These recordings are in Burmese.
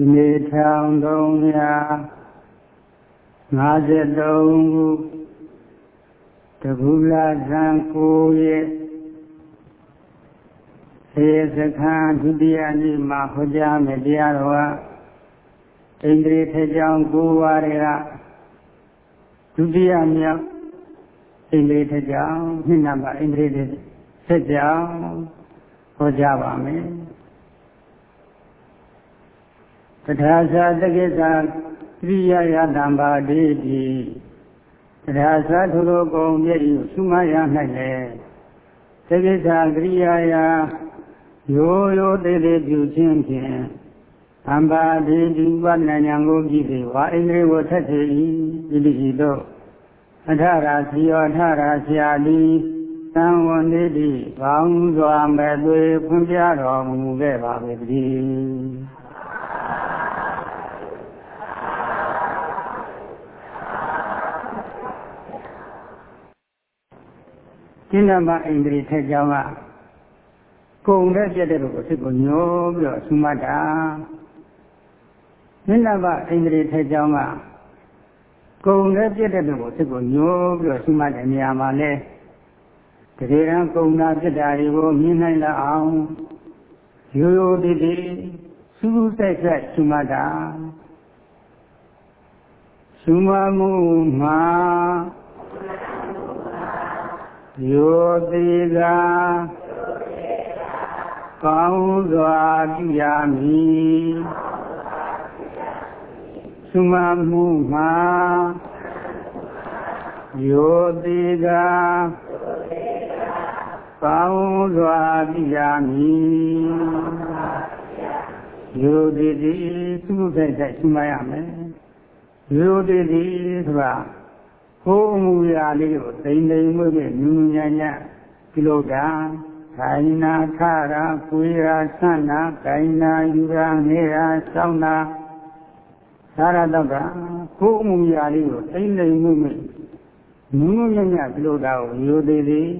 ဒီနေ့1353ခုတကူလာဇန်9ရက်ဆေစခန်းဒုတိယနေ့မှာဟောကြားမယ်တရားတော်ကဣန္ဒြေထေကြောင့်9ပါးတွေကဒုတိယမြောက်ဣန္ဒြေထေကြောင့်နှစ်နံပါတ်ဣန္ဒြေထေဆက်ကြောင့်ဟောကြားပါမယ် တထာသာတကိစ္စသရိယယတံပါတိတိတထာသာသူတို့ကုံမြည့်ဤသုမယ၌လည်းတကိစ္စကရိယာယရိုးရိုးသေးသေးပြုခြင်းဖြင့်အမ္ပါတိဒီဝဏ္ဏညာကိုကြည့်ပြီးဝါအိန္ဒြေကိုထက်သေး၏ဒီလိဤတို့အထရာစီယောထရာဆရာလီသံဝန္တိတိကောင်းစွာမဲ့သွေဖွင့်ပြတော်မူခဲ့ပါပေတည်း ကိဏမအိန္ဒြေထက်ကြောင်းကကုံတဲ့ပြတဲ့ကိုစိတ်ကိုညှိုးပြီးတော့ဆူမတ်တာကိဏမအိန္ဒြေထက်ကြောင်းကကုံတဲ့ပြတဲ့ကိုစိတ်ကိုညှိုးပြီးတော့ဆူမတ်တဲ့နေရာမှာလဲတကယ်တမ်းကုံတာပြစ်တာတွေကိုမြင်နိုင်လာအောင်ရိုးရိုးတည်တည်စူးစူးဆိုင်ဆိုင်ဆူမတ်တာဆူမမှုမှာ ယောတိကကောင်းစွာပြုရမည်သုမမှုမှာယောတိကကောင်းစွာပြုရမည်ယောတိတိသူ့ဘက်ဆိုင်သုမရမယ်ယောတိတိဆိုတာ ကိုယ်အမူအရာလေးကိုတိမ်တိမ်မွေ့မွေ့ညူညံ့ညံ့ပြုလုပ်တာခိုင်နာခရာကိုယ်ရာဆန့်နာကိုင်နာယူရာနေရာစောင်းနာသာရတော့ကကိုယ်အမူအရာလေးကိုတိမ်တိမ်မွေ့မွေ့ညူညံ့ညံ့ပြုလုပ်တာကိုရိုသေးသေး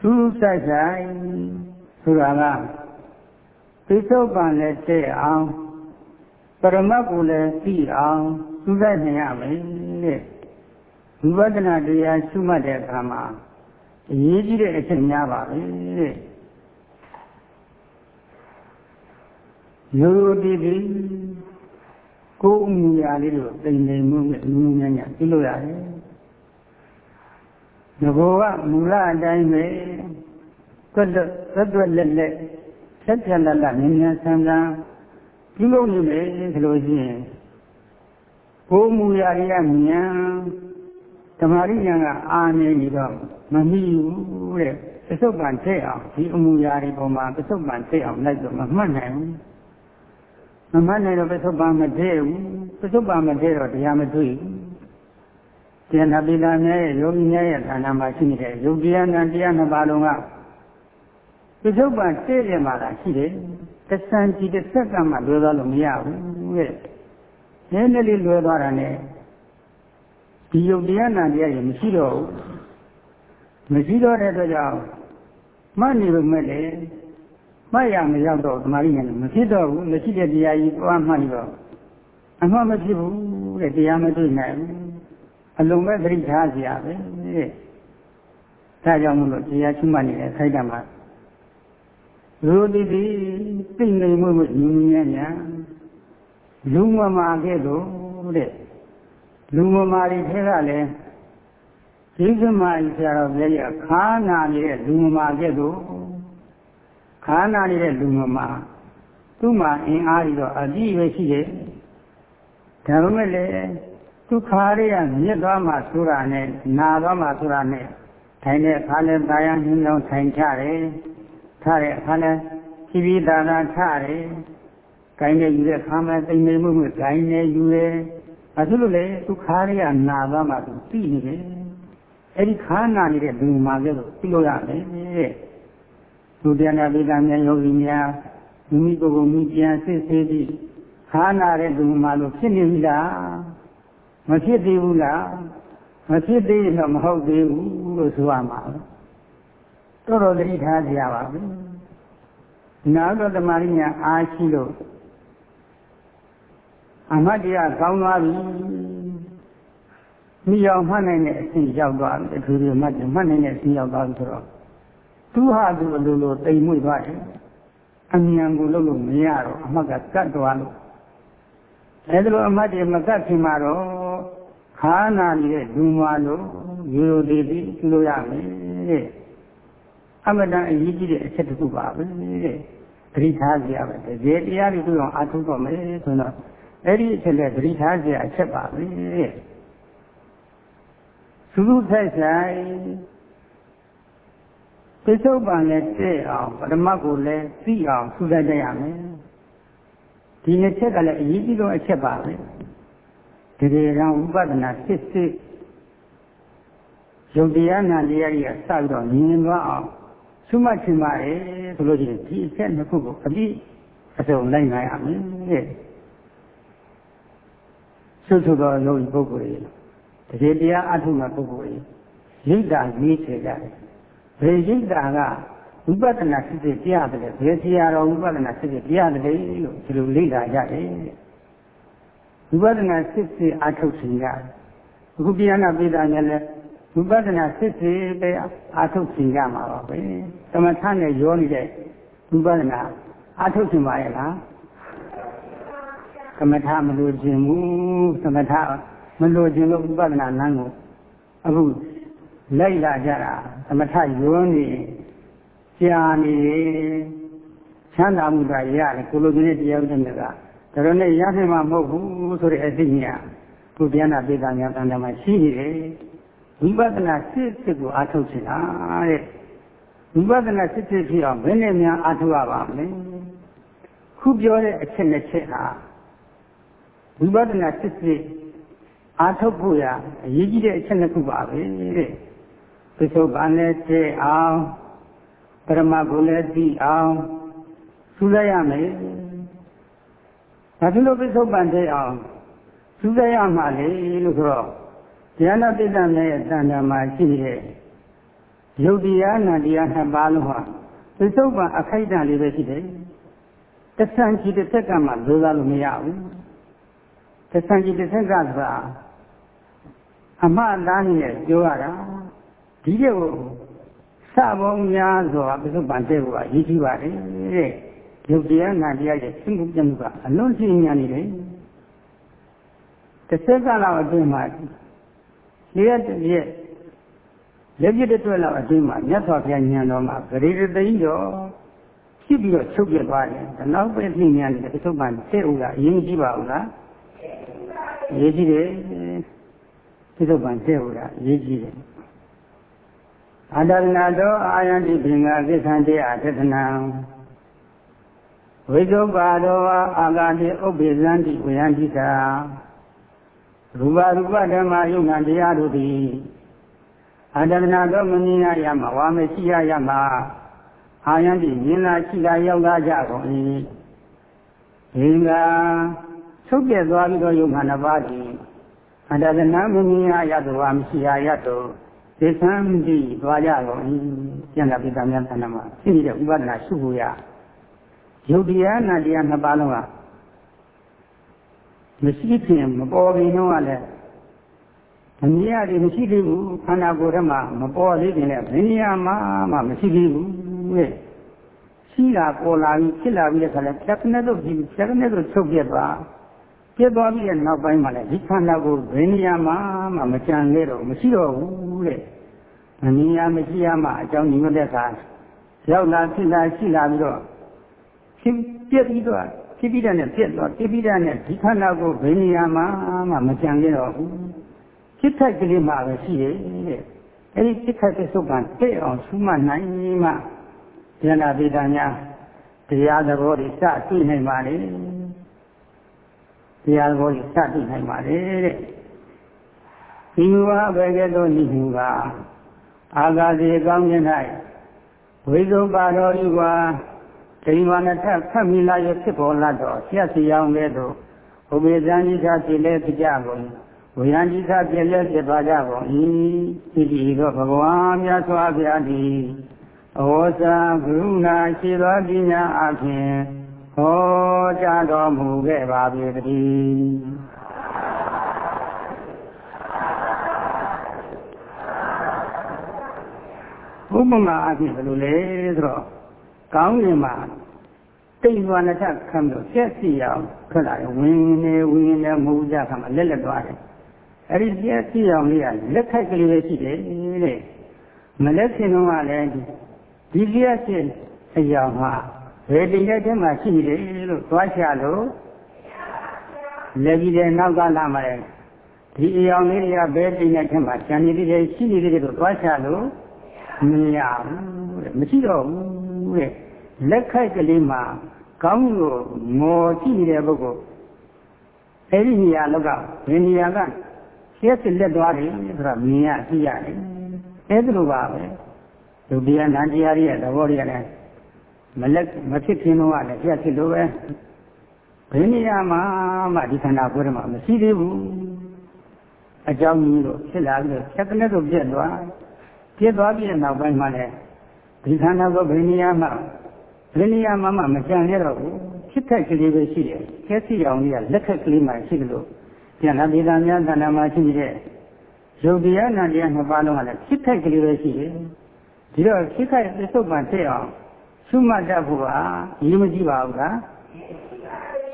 သူဆိုင်ဆိုင်ဆိုတာကသိသုတ်ပံလည်းတဲ့အောင်ပရမတ်ကိုလည်းသိအောင်သူဆိုင်နေရမယ် တဲ့ဝိပဿနာတရားရှုမှတ်တဲ့အခါမှာအရေးကြီးတဲ့အချက်များပါပဲတဲ့ရိုးရိုးတည်တည်ကိုယ်အမှုရာလေးတို့တိမ်တိမ်မှုနဲ့လူမှုများများပြုလို့ရတယ်ငဘောကမူလအတိုင်းပဲသွတ်သွတ်လက်လက်ဆက်ဆက်လက်လက်မြင်မြင်ဆန်းဆန်းပြုလို့နေမယ်ဆိုလို့ရှိရင် ကိုယ်မူရာတွေကမြန်ဓမ္မရိညာကအာနေပြီးတော့မမီဘူးတဲ့ပစ္စုပန်တဲ့အောင်ဒီအမူအရာတွေပေါ်မှာပစ္စုပန်တဲ့အောင်လိုက်တော့မမှတ်နိုင်ဘူးမမှတ်နိုင်တော့ပစ္စုပန်မတဲ့ဘူးပစ္စုပန်မတဲ့တော့တရားမတွေ့ဘူးတရားနာပိလာများရဲ့ယောဂီများရဲ့ဌာနမှာရှိနေတဲ့ယုတ်တရားနဲ့တရားနှစ်ပါးလုံးကပစ္စုပန်တဲ့တယ်မှာလားရှိတယ်တဆန်ကြည့်တစ်စက္ကန့်မှလွယ်သွားလို့မရဘူးတဲ့ နည်းနည်းလေးလွယ်သွားတာနဲ့ဒီယုတ်တရားနာတရားကြီးမရှိတော့ဘူးမရှိတော့တဲ့အတွက်ကြောင့်မှတ်နေလို့မဲ့လေမှတ်ရမရောက်တော့သမာဓိနဲ့မဖြစ်တော့ဘူးမရှိတဲ့တရားကြီးသွားမှတ်နေတော့အမှတ်မဖြစ်ဘူးတဲ့တရားမတွေ့နိုင်ဘူးအလုံးမဲ့သတိထားကြရပဲတဲ့ဒါကြောင့်မလို့တရားချမှတ်နေတဲ့ခိုက်တမှာလူတိတိသိနေမှုမှုညဉ့်ညံ့ လူမမာခဲ့တော့တဲ့လူမမာတွေထဲကလည်းဒီကမာကြီးဆရာတော်ဘုရားခါနာနေတဲ့လူမမာခဲ့တော့ခါနာနေတဲ့လူမမာသူ့မှာအင်အားကြီးတော့အကြည့်ပဲရှိတယ်ဒါပေမဲ့လည်းသူခါရရမြစ်သွားမှဆိုတာနဲ့နာသွားမှဆိုတာနဲ့ထိုင်တဲ့အခါလဲတာယာညှင်းလုံးထိုင်ချတယ်ထားတဲ့အခါလဲဖြည်းဖြည်းသာသာချတယ် ကိုင်းနေယူတဲ့ခါမှတိမ်နေမှုမှုကိုင်းနေယူတယ်။ဘာဖြစ်လို့လဲသူခါရရနာသွားမှသူသိနေတယ်။အဲ့ဒီခါနာနေတဲ့လူမှာကျတော့သိလို့ရတယ်တဲ့။သူတရားနာပိဋကများယောဂီများမိမိကိုယ်ကိုမိပြန်စစ်ဆေးပြီးခါနာတဲ့လူမှာလို့ဖြစ်နေပြီလား။မဖြစ်သေးဘူးလား။မဖြစ်သေးရင်တော့မဟုတ်သေးဘူးလို့ဆိုရမှာ။တော်တော်သတိထားကြရပါဘူး။နောက်တော့တမာရိညာအားရှိလို့ အမတ်တရားကောင်းသွားပြီမိအောင်မှတ်နိုင်တဲ့အဆင့်ရောက်သွားပြီအထူးသဖြင့်မှတ်မှတ်နိုင်တဲ့အဆင့်ရောက်သွားပြီဆိုတော့သူဟာသူအလိုလိုတိမ်မွေ့သွားတယ်အမြန်ကိုလုပ်လို့မရတော့အမှတ်ကကတ်သွားလို့အဲဒါလိုအမှတ်တွေမကတ်ခင်မှာတော့ခါနာနေတဲ့ဒူမလို့ရိုးရိုးသေးသေးလို့ရမယ်တဲ့အမတန်အရေးကြီးတဲ့အချက်တစ်ခုပါပဲတဲ့သတိထားကြရပါတကယ်တရားတွေသူ့အောင်အားထုတ်တော့မယ်ဆိုတော့ အဲ့ဒီအချက်နဲ့သတိထားကြရအချက်ပါပဲတဲ့သုသုထိုက်ဆိုင်ပိဿုပန်နဲ့တဲ့အောင်ပရမတ်ကိုလည်းသိအောင်သုလိုက်ကြရမယ်ဒီနှစ်ချက်ကလည်းအရေးကြီးဆုံးအချက်ပါပဲတကယ်တော့ဝိပဿနာစစ်စစ်ယုတ်တရားနာတရားကြီးကစပြီးတော့မြင်သွားအောင်သုမချင်ပါရဲ့ဆိုလို့ရှိရင်ဒီအချက်နှစ်ခုကိုအပြည့်အစုံလိုက်နိုင်ရမယ် တဲ့သုသုတော်ယောဂီပုဂ္ဂိုလ်တွေတကယ်တရားအထုမှပုဂ္ဂိုလ်တွေရိတ်တာရေးချေကြတယ်ဘယ်ရိတ်တာကဝိပဿနာစစ်စစ်တရားတယ်ဘယ်ဆရာတော်ဝိပဿနာစစ်စစ်တရားတယ်လို့ဒီလိုလေ့လာရတယ်ဝိပဿနာစစ်စစ်အထုတ်ခြင်းရတယ်အခုတရားနာပိဋကများလည်းဝိပဿနာစစ်စစ်ပဲအာထုတ်ခြင်းရမှာပါပဲသမထနဲ့ရောနေတဲ့ဝိပဿနာအာထုတ်ခြင်းပါရဲ့လားသ မထမလို့ခြင်းဘူးသမထမလို့ခြင်းလို့ဝိပဿနာလမ်းကိုအခုလိုက်လာကြတာသမထရောနေကြာနေချမ်းသာမှုကရတယ်ကိုလိုချင်တဲ့တရားဥဒ္ဒနာကဒါတော့နဲ့ရနိုင်မှာမဟုတ်ဘူးဆိုတဲ့အသိဉာဏ်ကိုပြန်နာပိဋကများတန်တမှာရှိနေတယ်ဝိပဿနာစစ်စစ်ကိုအားထုတ်ချင်တာတဲ့ဝိပဿနာစစ်စစ်ဖြစ်အောင်ဘယ်နဲ့များအားထုတ်ရပါမလဲခုပြောတဲ့အချက်နဲ့ချက်ဟာ ဝိပဿနာစစ်စစ်အားထုတ်ဖို့ရအရေးကြီးတဲ့အချက်နှစ်ခုပါပဲတဲ့သစ္စုပ္ပန်နဲ့တည်အောင်ပရမဂုဏ်လည်းသိအောင်သုလိုက်ရမယ်ဒါဖြစ်လို့သစ္စုပ္ပန်တည်အောင်သုလိုက်ရမှာလေလို့ဆိုတော့တရားနာပိဋကနဲ့ရဲ့တဏ္ဍာမှာရှိတဲ့ယုတ်တရားနာတရားနှစ်ပါးလုံးဟာသစ္စုပ္ပန်အခိုက်အတန့်လေးပဲရှိတယ်တဆန်ကြီးတစ်သက်ကမှလိုသားလို့မရဘူး တဆန်ကြီးတစ်သက်ကဆိုတာအမှားသားနဲ့ပြောရတာဒီတဲ့ကိုစပေါင်းများစွာပြစ္ဆုတ်ပန်တဲ့ကိုအရေးကြီးပါတယ်တဲ့ယုတ်တရားနာတရားရဲ့သင်္ကုပြမှုကအလွန်ကြီးများနေတယ်တစ်ဆက်ကလောက်အတွင်းမှာလျက်တည်းလက်ပြတဲ့အတွက်လောက်အတွင်းမှာမြတ်စွာဘုရားညံတော်မှာဂရေတသိန်းတော်ဖြစ်ပြီးတော့ချုပ်ပြသွားတယ်။နောက်ပဲပြင်းများနေတဲ့ပြစ္ဆုတ်ပန်တဲ့ဦးကအရင်ကြီးပါဦးလား။ ရေးကြည့်တယ်ပြစ္ဆုတ်ပန်တဲ့ဦးကအရေးကြီးတယ်။အတ္တနာသောအာယန္တိပင်္ဂသစ္ဆန္တေအထသနံဝိသုပါတောအာဂတိဥပ္ပေဇန္တိဝယန္တိတာရူပရူပဓမ္မယုံနာတရားတို့သည်အတ္တနာသောမမြင်ရရမှာဝါမရှိရရမှာအာယန္တိမြင်လာရှိလာရောက်လာကြကုန်၏ဒီ ကချုပ်ပြသွားပြီးတော့ယုံနာနှစ်ပါးသည်အတ္တနာမမြင်ရရသောဝါမရှိရရသောသေသံတိသွားကြကုန်၏ပြန်လာပိတ္တမြတ်သနာမှာရှိနေတဲ့ဥပဒနာရှုဖို့ရယုတ်တရားနာတရားနှစ်ပါးလုံးကမရှိခင်မပေါ်ခင်တော့လည်းအမြင်ရတယ်မရှိသေးဘူးခန္ဓာကိုယ်ထဲမှာမပေါ်သေးခင်လည်းဘယ်နေရာမှာမှမရှိသေးဘူးတဲ့ရှိတာပေါ်လာပြီးဖြစ်လာပြီးတဲ့ခါလဲဖြတ်ကနေတော့ပြီးဖြတ်ကနေတော့ချုပ်ပြသွား ပြသွားပြီးတဲ့နောက်ပိုင်းမှာလည်းဒီခန္ဓာကိုယ်ဘယ်နေရာမှာမှမကြံခဲ့တော့မရှိတော့ဘူးတဲ့အမြင်ရမရှိရမှအကြောင်းညီမတဲ့အခါရောက်လာဖြစ်လာရှိလာပြီးတော့ဖြစ်ပြပြီးတော့ဖြစ်ပြီးတဲ့နဲ့ပြက်သွားဖြစ်ပြီးတဲ့နဲ့ဒီခန္ဓာကိုဘယ်နေရာမှာမှမကြံရတော့ဘူးဖြစ်ထိုက်ကလေးမှပဲရှိတယ်တဲ့အဲဒီဖြစ်ထိုက်တဲ့သုတ်ကတဲ့အောင်ရှုမှတ်နိုင်မှဉာဏ်ပိဋကညာတရားသဘောတွေစသိနိုင်ပါလေ တရားသဘောတွေစသိနိုင်ပါလေတဲ့ဒီမူဟာဘယ်ကဲ့သို့နိမှုကအာဂါစီကောင်းခြင်း၌ဝိသုပါတော်ဤကွာဒိမာနထဖတ်မိလာရဖြစ်ပေါ်လာတော့ဆရာစီအောင်လဲတော့ဘုမေဇန်ကြီးသာဖြစ်လဲဖြစ်ကြကုန်ဝိယံကြီးသာဖြစ်လဲဖြစ်သွားကြကုန်ဤဒီဒီတော့ဘဂဝါမြတ်စွာဘုရားသည်အဝေါစာကရုဏာရှိသောပညာအဖြင့် ဟောကြားတော်မူခဲ့ပါပြီတည်းဥပမာအဖြစ်ဘယ်လိုလဲဆိုတော့ကောင်းကင်မှာတိမ်သွားနှစ်ချက်ခံလို့ဆက်စီအောင်ခက်လာတယ်ဝင်းနေဝင်းနေမူကြခါမှာလက်လက်သွားတယ်အဲ့ဒီဆက်စီအောင်လေးကလက်ခိုက်ကလေးပဲရှိတယ်တဲ့မလက်စင်တော့ကလည်းဒီလက်စင်အရာမှာ ဘယ်တင်တဲ့ထဲမှာရှိတယ်လို့သွားချလို့လက်ကြီးတဲ့နောက်ကလာမှလည်းဒီအယောင်လေးတွေကဘယ်တင်တဲ့ထဲမှာကျန်နေသေးတယ်ရှိနေသေးတယ်လို့သွားချလို့မရဘူးတဲ့မရှိတော့ဘူးတဲ့လက်ခိုက်ကလေးမှာကောင်းလို့ငေါ်ကြည့်နေတဲ့ပုဂ္ဂိုလ်အဲ့ဒီနေရာလောက်ကဘယ်နေရာကရှက်စစ်လက်သွားတယ်ဆိုတာမြင်ရသိရတယ်အဲ့ဒါလိုပါပဲဒုတိယနန္တရားရဲ့သဘောတွေကလည်း မလက်မဖြစ်ခင်တော့လည်းပြတ်ဖြစ်လို့ပဲဘယ်နေရာမှာမှဒီခန္ဓာကိုယ်ထဲမှာမရှိသေးဘူးအကြောင်းကြီးလို့ဖြစ်လာပြီးတော့စက်ကနဲ့တော့ပြတ်သွားပြတ်သွားပြီးတဲ့နောက်ပိုင်းမှာလည်းဒီခန္ဓာကိုယ်ဘယ်နေရာမှာဘယ်နေရာမှာမှမကြံရတော့ဘူးဖြစ်ခက်ကလေးပဲရှိတယ်ကျက်စီအောင်ကြီးကလက်ခက်ကလေးမှရှိတယ်လို့ပြန်လာပြည်သားများတဏ္ဍာမှာရှိနေတဲ့ယုတ်တရားနာတရားနှစ်ပါးလုံးကလည်းဖြစ်ခက်ကလေးပဲရှိတယ်ဒီတော့ဖြစ်ခက်ပစ္စုပန်ဖြစ်အောင် ရှုမှတ်တတ်ဖို့ကရည်မကြည့်ပါဘူးလား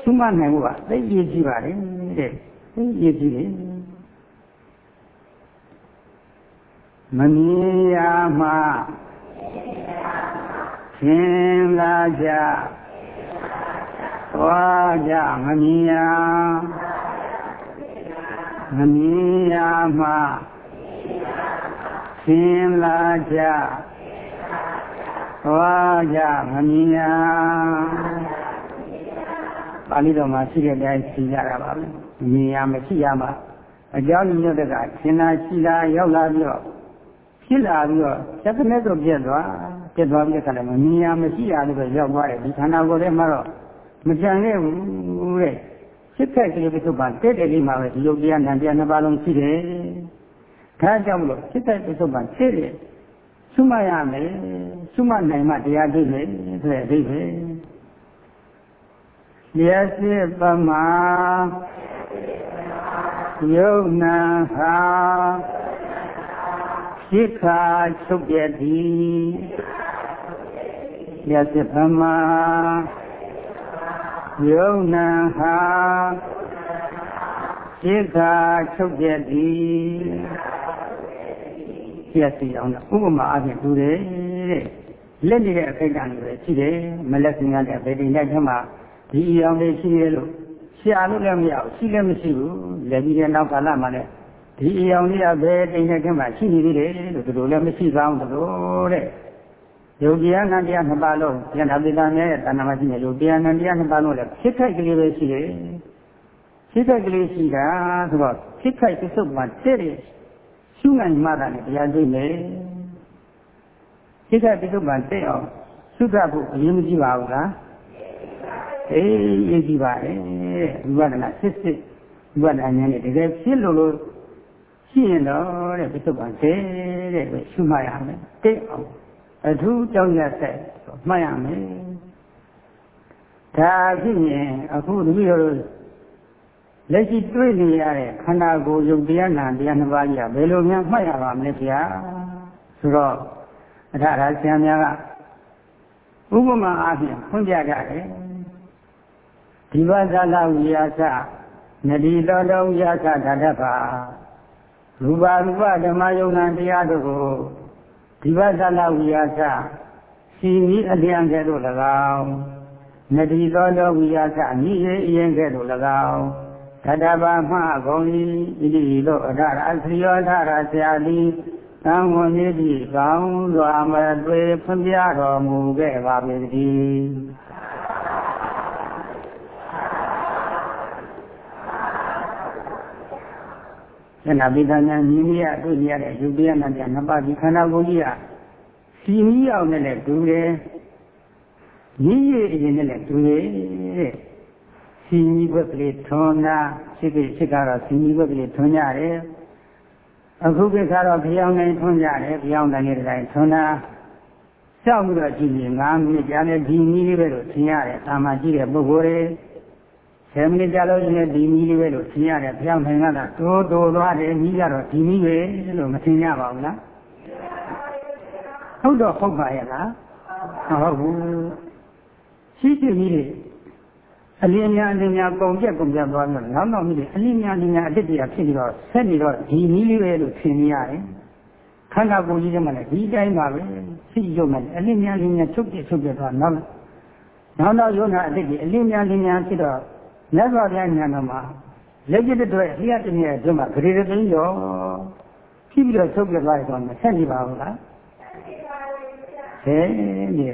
ရှုမှတ်နိုင်ဖို့ကသိရည်ကြည့်ပါလေတဲ့သိရည်ကြည့်လေမမြင်ရမှရှင်လာကြသွားကြမမြင်ရမမြင်ရမှရှင်လာကြ သွားကြမမြင်ရပါဠိတော်မှာရှိတဲ့အတိုင်းသိကြတာပါပဲမြင်ရမရှိရမှအကြောင်းညွတ်တဲ့ကရှင်သာရှိတာရောက်လာပြီးတော့ဖြစ်လာပြီးတော့သက္ကနဲ့ဆိုပြက်သွားပြက်သွားပြီးတဲ့ခါကျမှမြင်ရမရှိရလို့ပဲရောက်သွားတယ်ဒီခန္ဓာကိုယ်ထဲမှာတော့မကြံခဲ့ဘူးတဲ့စိတ်ခက်ကလေးပြစုပါတဲ့တဲ့လေးမှာပဲဒီယုတ်တရားနံတရားနှစ်ပါးလုံးရှိတယ်ဒါကြောင့်မလို့စိတ်သက်ပြစုပါတဲ့တဲ့ ရှုမှတ်ရမယ်ရှုမှတ်နိုင်မှတရားသိမယ်ဆိုတဲ့အဓိပ္ပာယ်လျက်စစ်ပမာယုံနာဟာရှိခာချုပ်ပြသည်လျက်စစ်ပမာယုံနာဟာရှိခာချုပ်ပြသည် ဖြစ်စီအောင်ဥပမာအပြင်တူတယ်တဲ့လက်နေတဲ့အခိုက်အတန့်တွေပဲရှိတယ်မလက်စင်ရတဲ့ဗေဒိနဲ့ထဲမှာဒီအရောင်လေးရှိရလို့ရှာလို့လည်းမရဘူးရှိလည်းမရှိဘူးလက်ပြီးတဲ့နောက်ကာလမှာလည်းဒီအရောင်လေးကဘယ်တိမ်နဲ့ထဲမှာရှိနေသေးတယ်လို့ဒီလိုလည်းမရှိကောင်းသလိုတဲ့ယုတ်တရားနံတရားနှစ်ပါးလုံးယန္တာပိတာမြရဲ့တဏ္ဍာမရှိနေယုတ်တရားနံတရားနှစ်ပါးလုံးလည်းဖြစ်ခိုက်ကလေးပဲရှိတယ်ဖြစ်ခိုက်ကလေးရှိတာဆိုတော့ဖြစ်ခိုက်ပစ္စုပ္ပန်တဲ့ ရှုနိုင်မှသာလည်းတရားသိမယ်စိတ်ကပိစုပန်သိအောင်သုဒ္ဓဖို့အရင်မကြည့်ပါဘူးလားအေးရေးကြည့်ပါလေဝိပဿနာစစ်စစ်ဝိပဿနာဉာဏ်နဲ့တကယ်ဖြစ်လို့လို့ရှိရင်တော့တဲ့ပိစုပန်သိတဲ့ပဲရှုမှတ်ရမယ်သိအောင်အထူးကြောင့်ရဆက်မှတ်ရမယ်ဒါဖြစ်ရင်အခုတပည့်တော် လက်ရှိတွေ့နေရတဲ့ခန္ဓာကိုယ်ယုတ်တရားနာတရားနှစ်ပါးကြီးကဘယ်လိုများမှတ်ရပါမလဲဗျာဆိုတော့အထရာဆရာများကဥပမာအားဖြင့်ဖွင့်ပြကြတယ်ဒီဝဇာလဝိယာသနဒီတော်တော်ဝိယာသဓာတ္တပါရူပါရူပဓမ္မယုံနာတရားတို့ကိုဒီဝဇာလဝိယာသစီမီအလျံကဲ့သို့၎င်းနဒီတော်တော်ဝိယာသမိရေအရင်ကဲ့သို့၎င်း တတဘာမဂုံဤဣတိလို့အထရာသယောထရာဆရာသည်သံဝမြေတိကောင်းစွာမတွေ့ဖွင့်ပြတော်မူခဲ့ပါပေတည်းဆန္ဒပိဋကညာညီမရတွေ့ရတဲ့ယူပြနာပြနှစ်ပါးဒီခန္ဓာကိုယ်ကြီးကစီမီအောင်နဲ့တူတယ်ညီရည်အရင်နဲ့တူတယ် တဲ့စီမီဘက်ကလေးထွန်းတာရှိပြီရှိကတော့စီမီဘက်ကလေးထွန်းကြတယ်အခုကိစ္စတော့ကြောင်နိုင်ထွန်းကြတယ်ကြောင်နိုင်တဲ့တိုင်းထွန်းတာစကြောက်ပြီးတော့ကြည့်ရင်9မိနစ်ကြာနေဒီနည်းလေးပဲလို့သင်ရတယ်။အာမကြည့်တဲ့ပုဂ္ဂိုလ်တွေ10မိနစ်ကြာလို့ရှိရင်ဒီနည်းလေးပဲလို့သင်ရတယ်။ဘုရားနိုင်ကတာတိုးတိုးသွားတယ်ကြီးကြတော့ဒီနည်းပဲလို့မသင်ကြပါဘူးလား။ဟုတ်တော့ဟုတ်ပါရဲ့လား။ဟုတ်ဘူး။ရှိရှိကြီးတွေ အလင်းများအလင်းများပုံပြက်ပုံပြက်သွားပြီးတော့နောက်နောက်မိတွေအလင်းများအလင်းများအတိတ်တရားဖြစ်ပြီးတော့ဆက်နေတော့ဒီနည်းလေးပဲလို့သင်ရတယ်။ခန္ဓာကိုယ်ကြီးထဲမှာလည်းဒီတိုင်းပါပဲစိတ်ရုပ်နဲ့အလင်းများလင်းများချုပ်ပြချုပ်ပြသွားနောက်နောက်နောက်ယုံနာအတိတ်ကြီးအလင်းများလင်းများဖြစ်တော့မြတ်စွာဘုရားဉာဏ်တော်မှာလက်ကျတဲ့အတွက်အလျက်တည်းရဲ့အတွင်းမှာဂရေတသိန်းရောဖြစ်ပြီးတော့ချုပ်ပြသွားတယ်ဆိုတော့ဆက်နေပါဘူးလားဆဲနေ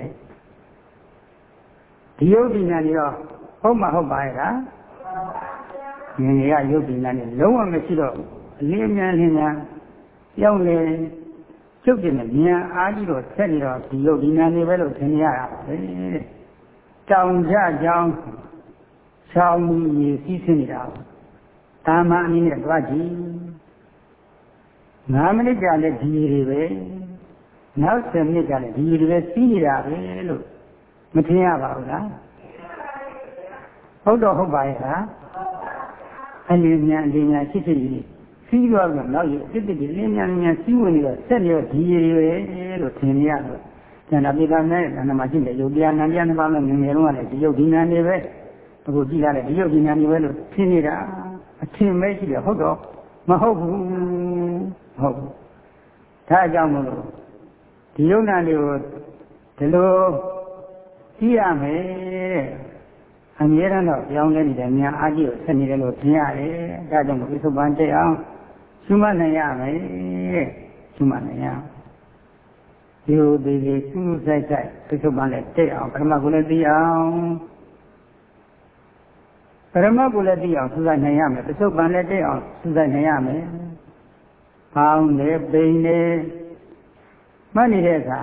ဒီယုတ်ဒီနာကြီးတော့ ဟုတ်မှဟုတ်ပါရဲ့လားဉာဏ်ရယုတ်ဒီနာနဲ့လုံးဝမရှိတော့အလင်းများလင်းများပြောင်းလဲကျုပ်တင်တဲ့ဉာဏ်အားကြီးတော့ဆက်နေတော့ဒီယုတ်ဒီနာနေပဲလို့ထင်ရတာပဲတောင်ကြကြောင်းဆောင်းမီးစီးဆင်းနေတာတာမအနည်းနဲ့တွားကြည့်9မိနစ်ကြာလဲဒီတွေပဲနောက်10မိနစ်ကြာလဲဒီတွေပဲစီးနေတာပဲလို့မထင်ရပါဘူးလား ဟုတ်တော့ဟုတ်ပါရဲ့လားအလင်းများအလင်းများရှိရှိကြီးစီးသွားပြီးနောက်ရတစ်တစ်ဒီလင်းများလင်းများစီးဝင်ပြီးတော့ဆက်ပြီးတော့ဒီရည်ပဲလို့ထင်ရတော့ကျန်တာပိဋကနဲ့နာမရှိတဲ့ယုတ်တရားနာတရားနှစ်ပါးနဲ့ငယ်ငယ်လုံးကလည်းဒီယုတ်ဒီနာနေပဲအခုကြည့်ရတဲ့ဒီယုတ်ဒီနာနေပဲလို့ထင်နေတာအထင်ပဲရှိတယ်ဟုတ်တော့မဟုတ်ဘူးဟုတ်ဘူးဒါအကြောင်းမလို့ဒီယုတ်နာလေးကိုဒီလိုကြည့်ရမယ်တဲ့ အမြဲတမ်းတော့ပြောင်းလဲနေတဲ့ဉာဏ်အားကြီးကိုဆက်နေတယ်လို့ထင်ရတယ်ဒါကြောင့်ပြစ္ဆုတ်ပန်တက်အောင်ရှုမှတ်နိုင်ရမယ်ရှုမှတ်နိုင်ရဒီလိုဒီလိုရှုဆိုင်ဆိုင်ပြစ္ဆုတ်ပန်လည်းတက်အောင်ပရမတ်ကိုလည်းသိအောင်ပရမတ်ကိုလည်းသိအောင်စူးစိုက်နိုင်ရမယ်ပြစ္ဆုတ်ပန်လည်းတက်အောင်စူးစိုက်နိုင်ရမယ်ဟောင်းနေပိန်နေမှတ်နေတဲ့အခါ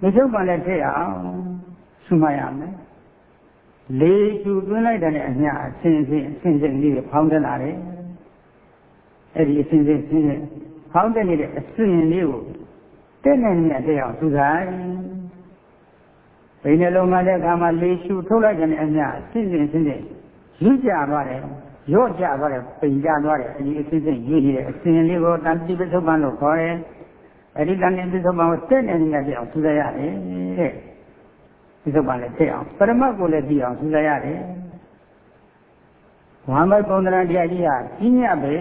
ပြစ္ဆုတ်ပန်လည်းတက်အောင်ရှုမှတ်ရမယ် လေးကျူသွင်းလိုက်တဲ့အမျှအစင်စင်အစင်စင်လေးဖောင်းတက်လာတယ်အဲ့ဒီအစင်စင်စင်ဖောင်းတက်နေတဲ့အစင်လေးကိုတက်နေနေတဲ့အအောင်သူဆိုင်ဘယ်နှလုံးမတဲ့အခါမှာလေးကျူထုတ်လိုက်တဲ့အမျှအစင်စင်စင်စင်ရင့်ကြသွားတယ်ရော့ကြသွားတယ်ပိန်ကြသွားတယ်အဲဒီအစင်စင်ရင့်နေတဲ့အစင်လေးကိုတန်တိပစ္စုပန်လို့ခေါ်တယ်အဲဒီတန်တိပစ္စုပန်ကိုတက်နေနေတဲ့အအောင်သူဆိုင်ရတယ်တဲ့ ဒီသုတ်ပါလည်းသိအောင်ပရမတ်ကိုလည်းသိအောင်သူလည်းရတယ်ဝမ်းမိုက်ပုံသဏ္ဍာန်တရားကြီးဟာကြီးညက်ပဲ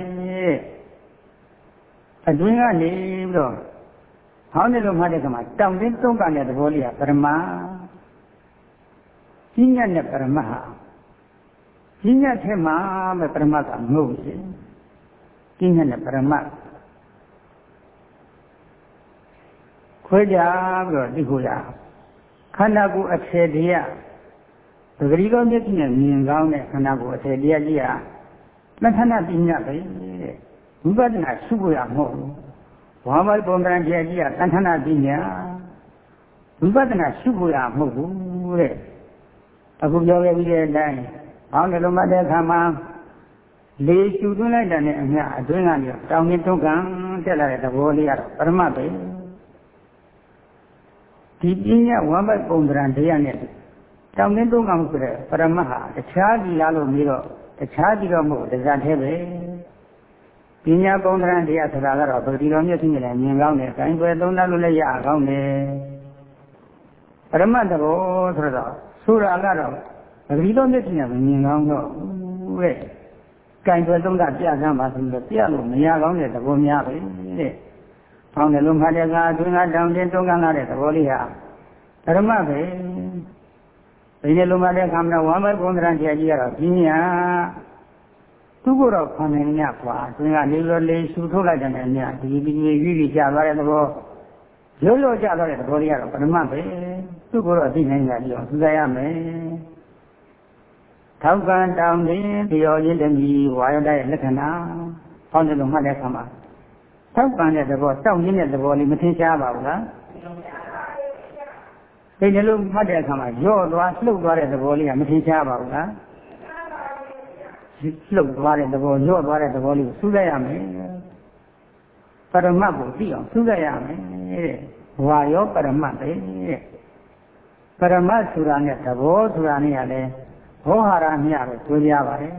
အတွင်းကနေပြီးတော့ဟောင်းတယ်လို့မှတ်တဲ့ကမှာတောင်တင်းသုံးကတဲ့သဘောလေးကပရမကြီးညက်တဲ့ပရမဟာကြီးညက်ထဲမှာပဲပရမတ်ကငုတ်တယ်ကြီးညက်တဲ့ပရမတ်ခွဲကြပြီးတော့သိဖို့ရအောင် ခန္ဓာကိုယ်အထေတရားပဂရိကောမျက်စိနဲ့မြင်ကောင်းတဲ့ခန္ဓာကိုယ်အထေတရားကြီးဟာလက္ခဏာပညာပဲတဲ့ဝိပဿနာရှုဖို့ရမဟုတ်ဘူးဝါမပုံသဏ္ဍာန်တရားကြီးကသဏ္ဍာန်ပညာဝိပဿနာရှုဖို့ရမဟုတ်ဘူးတဲ့အခုပြောခဲ့ပြီးတဲ့အတိုင်းဘောင်းနှလုံးမတဲ့အခါမှာလေရှုသွင်းလိုက်တဲ့နဲ့အမျှအတွင်းကနေတောင်းရင်တုံးကံတက်လာတဲ့သဘောလေးကတော့ပရမတ်ပဲ ဒီပညာဝမ်းပိုက်ပုံသဏ္ဍာန်တရားနဲ့တောင်းတင်းသုံးကမှုဆိုတဲ့ပရမတ်ဟာတခြားကြီးလားလို့ပြီးတော့တခြားကြီးတော့မဟုတ်တရားသေးပဲပညာပုံသဏ္ဍာန်တရားဆိုတာကတော့ဗတိတော်မြတ်သိနေတယ်မြင်ကောင်းတယ်၊ကိုင်းွယ်သုံးသပ်လို့လည်းရကောင်းတယ်ပရမတ်တဘောဆိုတော့ဆိုတာကတော့ဗတိတော်မြတ်သိနေမြင်ကောင်းတော့တဲ့ကင်ွယ်သုံးသပ်ပြကမ်းပါဆိုလို့ပြလို့မရကောင်းတဲ့သဘောများပဲတဲ့။ ဖောင်းတယ်လို့မှတ်တဲ့ကအတွင်းကတောင်တင်းတွန်းကန်းလာတဲ့သဘောလေးဟာဓမ္မပဲ။ဘယ်နဲ့လို့မှတ်တဲ့ခါမှာဝမ်းမိုက်ဘုံသရံတရားကြီးကတော့ပြညာသူ့ကိုယ်တော့ခံနေညကွာအတွင်းကနေလို့လေးရှူထုတ်လိုက်တဲ့ညဒီဒီကြီးကြီးကြာသွားတဲ့သဘောရိုးရိုးကြာသွားတဲ့သဘောလေးကတော့ပရမတ်ပဲ။သူ့ကိုယ်တော့သိနိုင်ကြပြီးတော့သူစားရမယ်။ထောက်ကံတောင်တင်ပြောရင်းတမီဝါရတဲ့လက္ခဏာဟောတယ်လို့မှတ်တဲ့အခါမှာ ထောက်ပံတဲ့သဘောတောက်ရင်းတဲ့သဘောလေးမထင်ရှားပါဘူးလားဒီလိုမှတ်တဲ့အခါမှာရော့သွားလှုပ်သွားတဲ့သဘောလေးကမထင်ရှားပါဘူးလားလှုပ်သွားတဲ့သဘောရော့သွားတဲ့သဘောလေးကိုစူးလိုက်ရမယ်ပရမတ်ကိုသိအောင်စူးလိုက်ရမယ်တဲ့ဝါရောပရမတ်ပဲတဲ့ပရမတ်ဆိုတာနဲ့သဘောဆိုတာနဲ့ကလည်းဘောဟာရမြပဲဆိုကြပါတယ်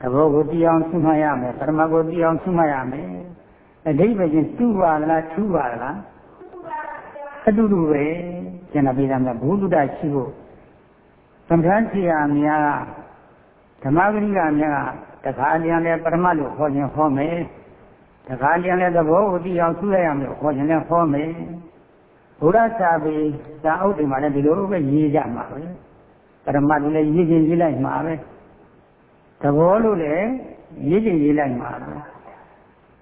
သဘောကိုသိအောင်ရှုမှတ်ရမယ်ပရမတ်ကိုသိအောင်ရှုမှတ်ရမယ် အဓိပ္ပာယ်ချင်းတူပါလားထူပါလားအတူတူပဲကျန်တာပြည်သားများဘုဒ္ဓရှိဖို့သမထန်ရှိရာများဓမ္မဂရိကများတခါလျံလဲပရမတ်လို့ခေါ်ခြင်းဟောမယ်တခါလျံလဲသဘောကိုသိအောင်ရှုရရမယ်ခေါ်ခြင်းလဲဟောမယ်ဘုရားစာပေစာအုပ်တွေမှာလည်းဒီလိုပဲရေးကြမှာပဲပရမတ်လို့လည်းရေးခြင်းရေးလိုက်မှာပဲသဘောလို့လည်းရေးခြင်းရေးလိုက်မှာပဲ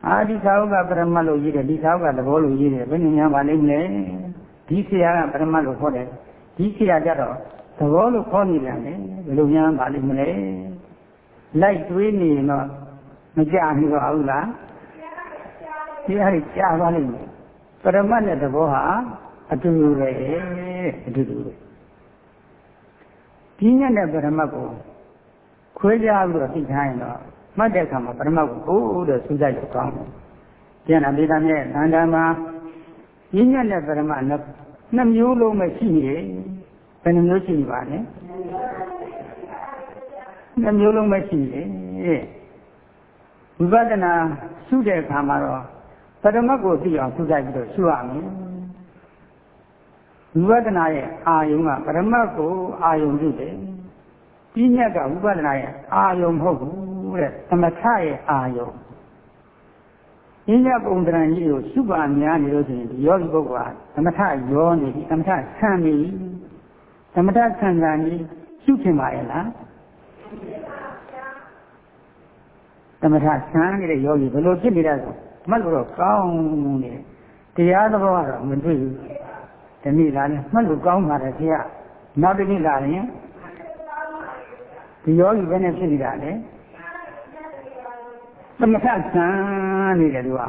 အာဒီသာဝကပရမတ်လို့ရေးတယ်ဒီသာဝကသဘောလို့ရေးတယ်ဘယ်နည်းများပါလိမ့်မလဲဒီဆရာကပရမတ်လို့ခေါ်တယ်ဒီဆရာကြတော့သဘောလို့ခေါ်နေတယ်ဘယ်လိုများပါလိမ့်မလဲလိုက်တွေးနေရင်တော့မကြဘူးတော့ဟုတ်လားဒီဟာကြားပါလိမ့်မယ်ပရမတ်နဲ့သဘောဟာအတူတူပဲအတူတူပဲဒီညနဲ့ပရမတ်ကိုခွဲခြားပြီးတော့သိထားရင်တော့ မှတ်တဲ့အခါမှာပရမတ်ကိုကိုယ်တော့စူးစိုက်လို့ကောင်းတယ်။ကျန်တာဒေသနဲ့သံဃာမှာဒီညနဲ့ပရမတ်နှစ်မျိုးလုံးပဲရှိနေတယ်။ဘယ်နှမျိုးရှိပါလဲ။နှစ်မျိုးလုံးပဲရှိနေတယ်။ဝိပဿနာရှုတဲ့အခါမှာတော့ပရမတ်ကိုသိအောင်စူးစိုက်ပြီးတော့ရှုရမယ်။ဝိပဿနာရဲ့အာယုံကပရမတ်ကိုအာယုံပြုတယ်။ပြဉ္ညတ်ကဝိပဿနာရဲ့အာယုံမဟုတ်ဘူး တဲ့သမထရဲ့အာယုံ။ပြဉ္ညတ်ပုံတရံကြီးကိုရှုပါများနေလို့ဆိုရင်ဒီယောဂီပုဂ္ဂိုလ်ကသမထရောနေပြီသမထဆံနေပြီ။သမထဆံဆံကြီးရှုချင်ပါရဲ့လား။သမထဆံနေတဲ့ယောဂီဘယ်လိုဖြစ်နေတာဆိုမှတ်လို့တော့ကောင်းနေတရားသဘောကတော့မတွေ့ဘူး။ဒီနေ့လာရင်မှတ်လို့ကောင်းပါတယ်ခင်ဗျ။နောက်တစ်နေ့လာရင်ဒီယောဂီဘယ်နဲ့ဖြစ်နေတာလဲ သမထဆံနေတယ်သူက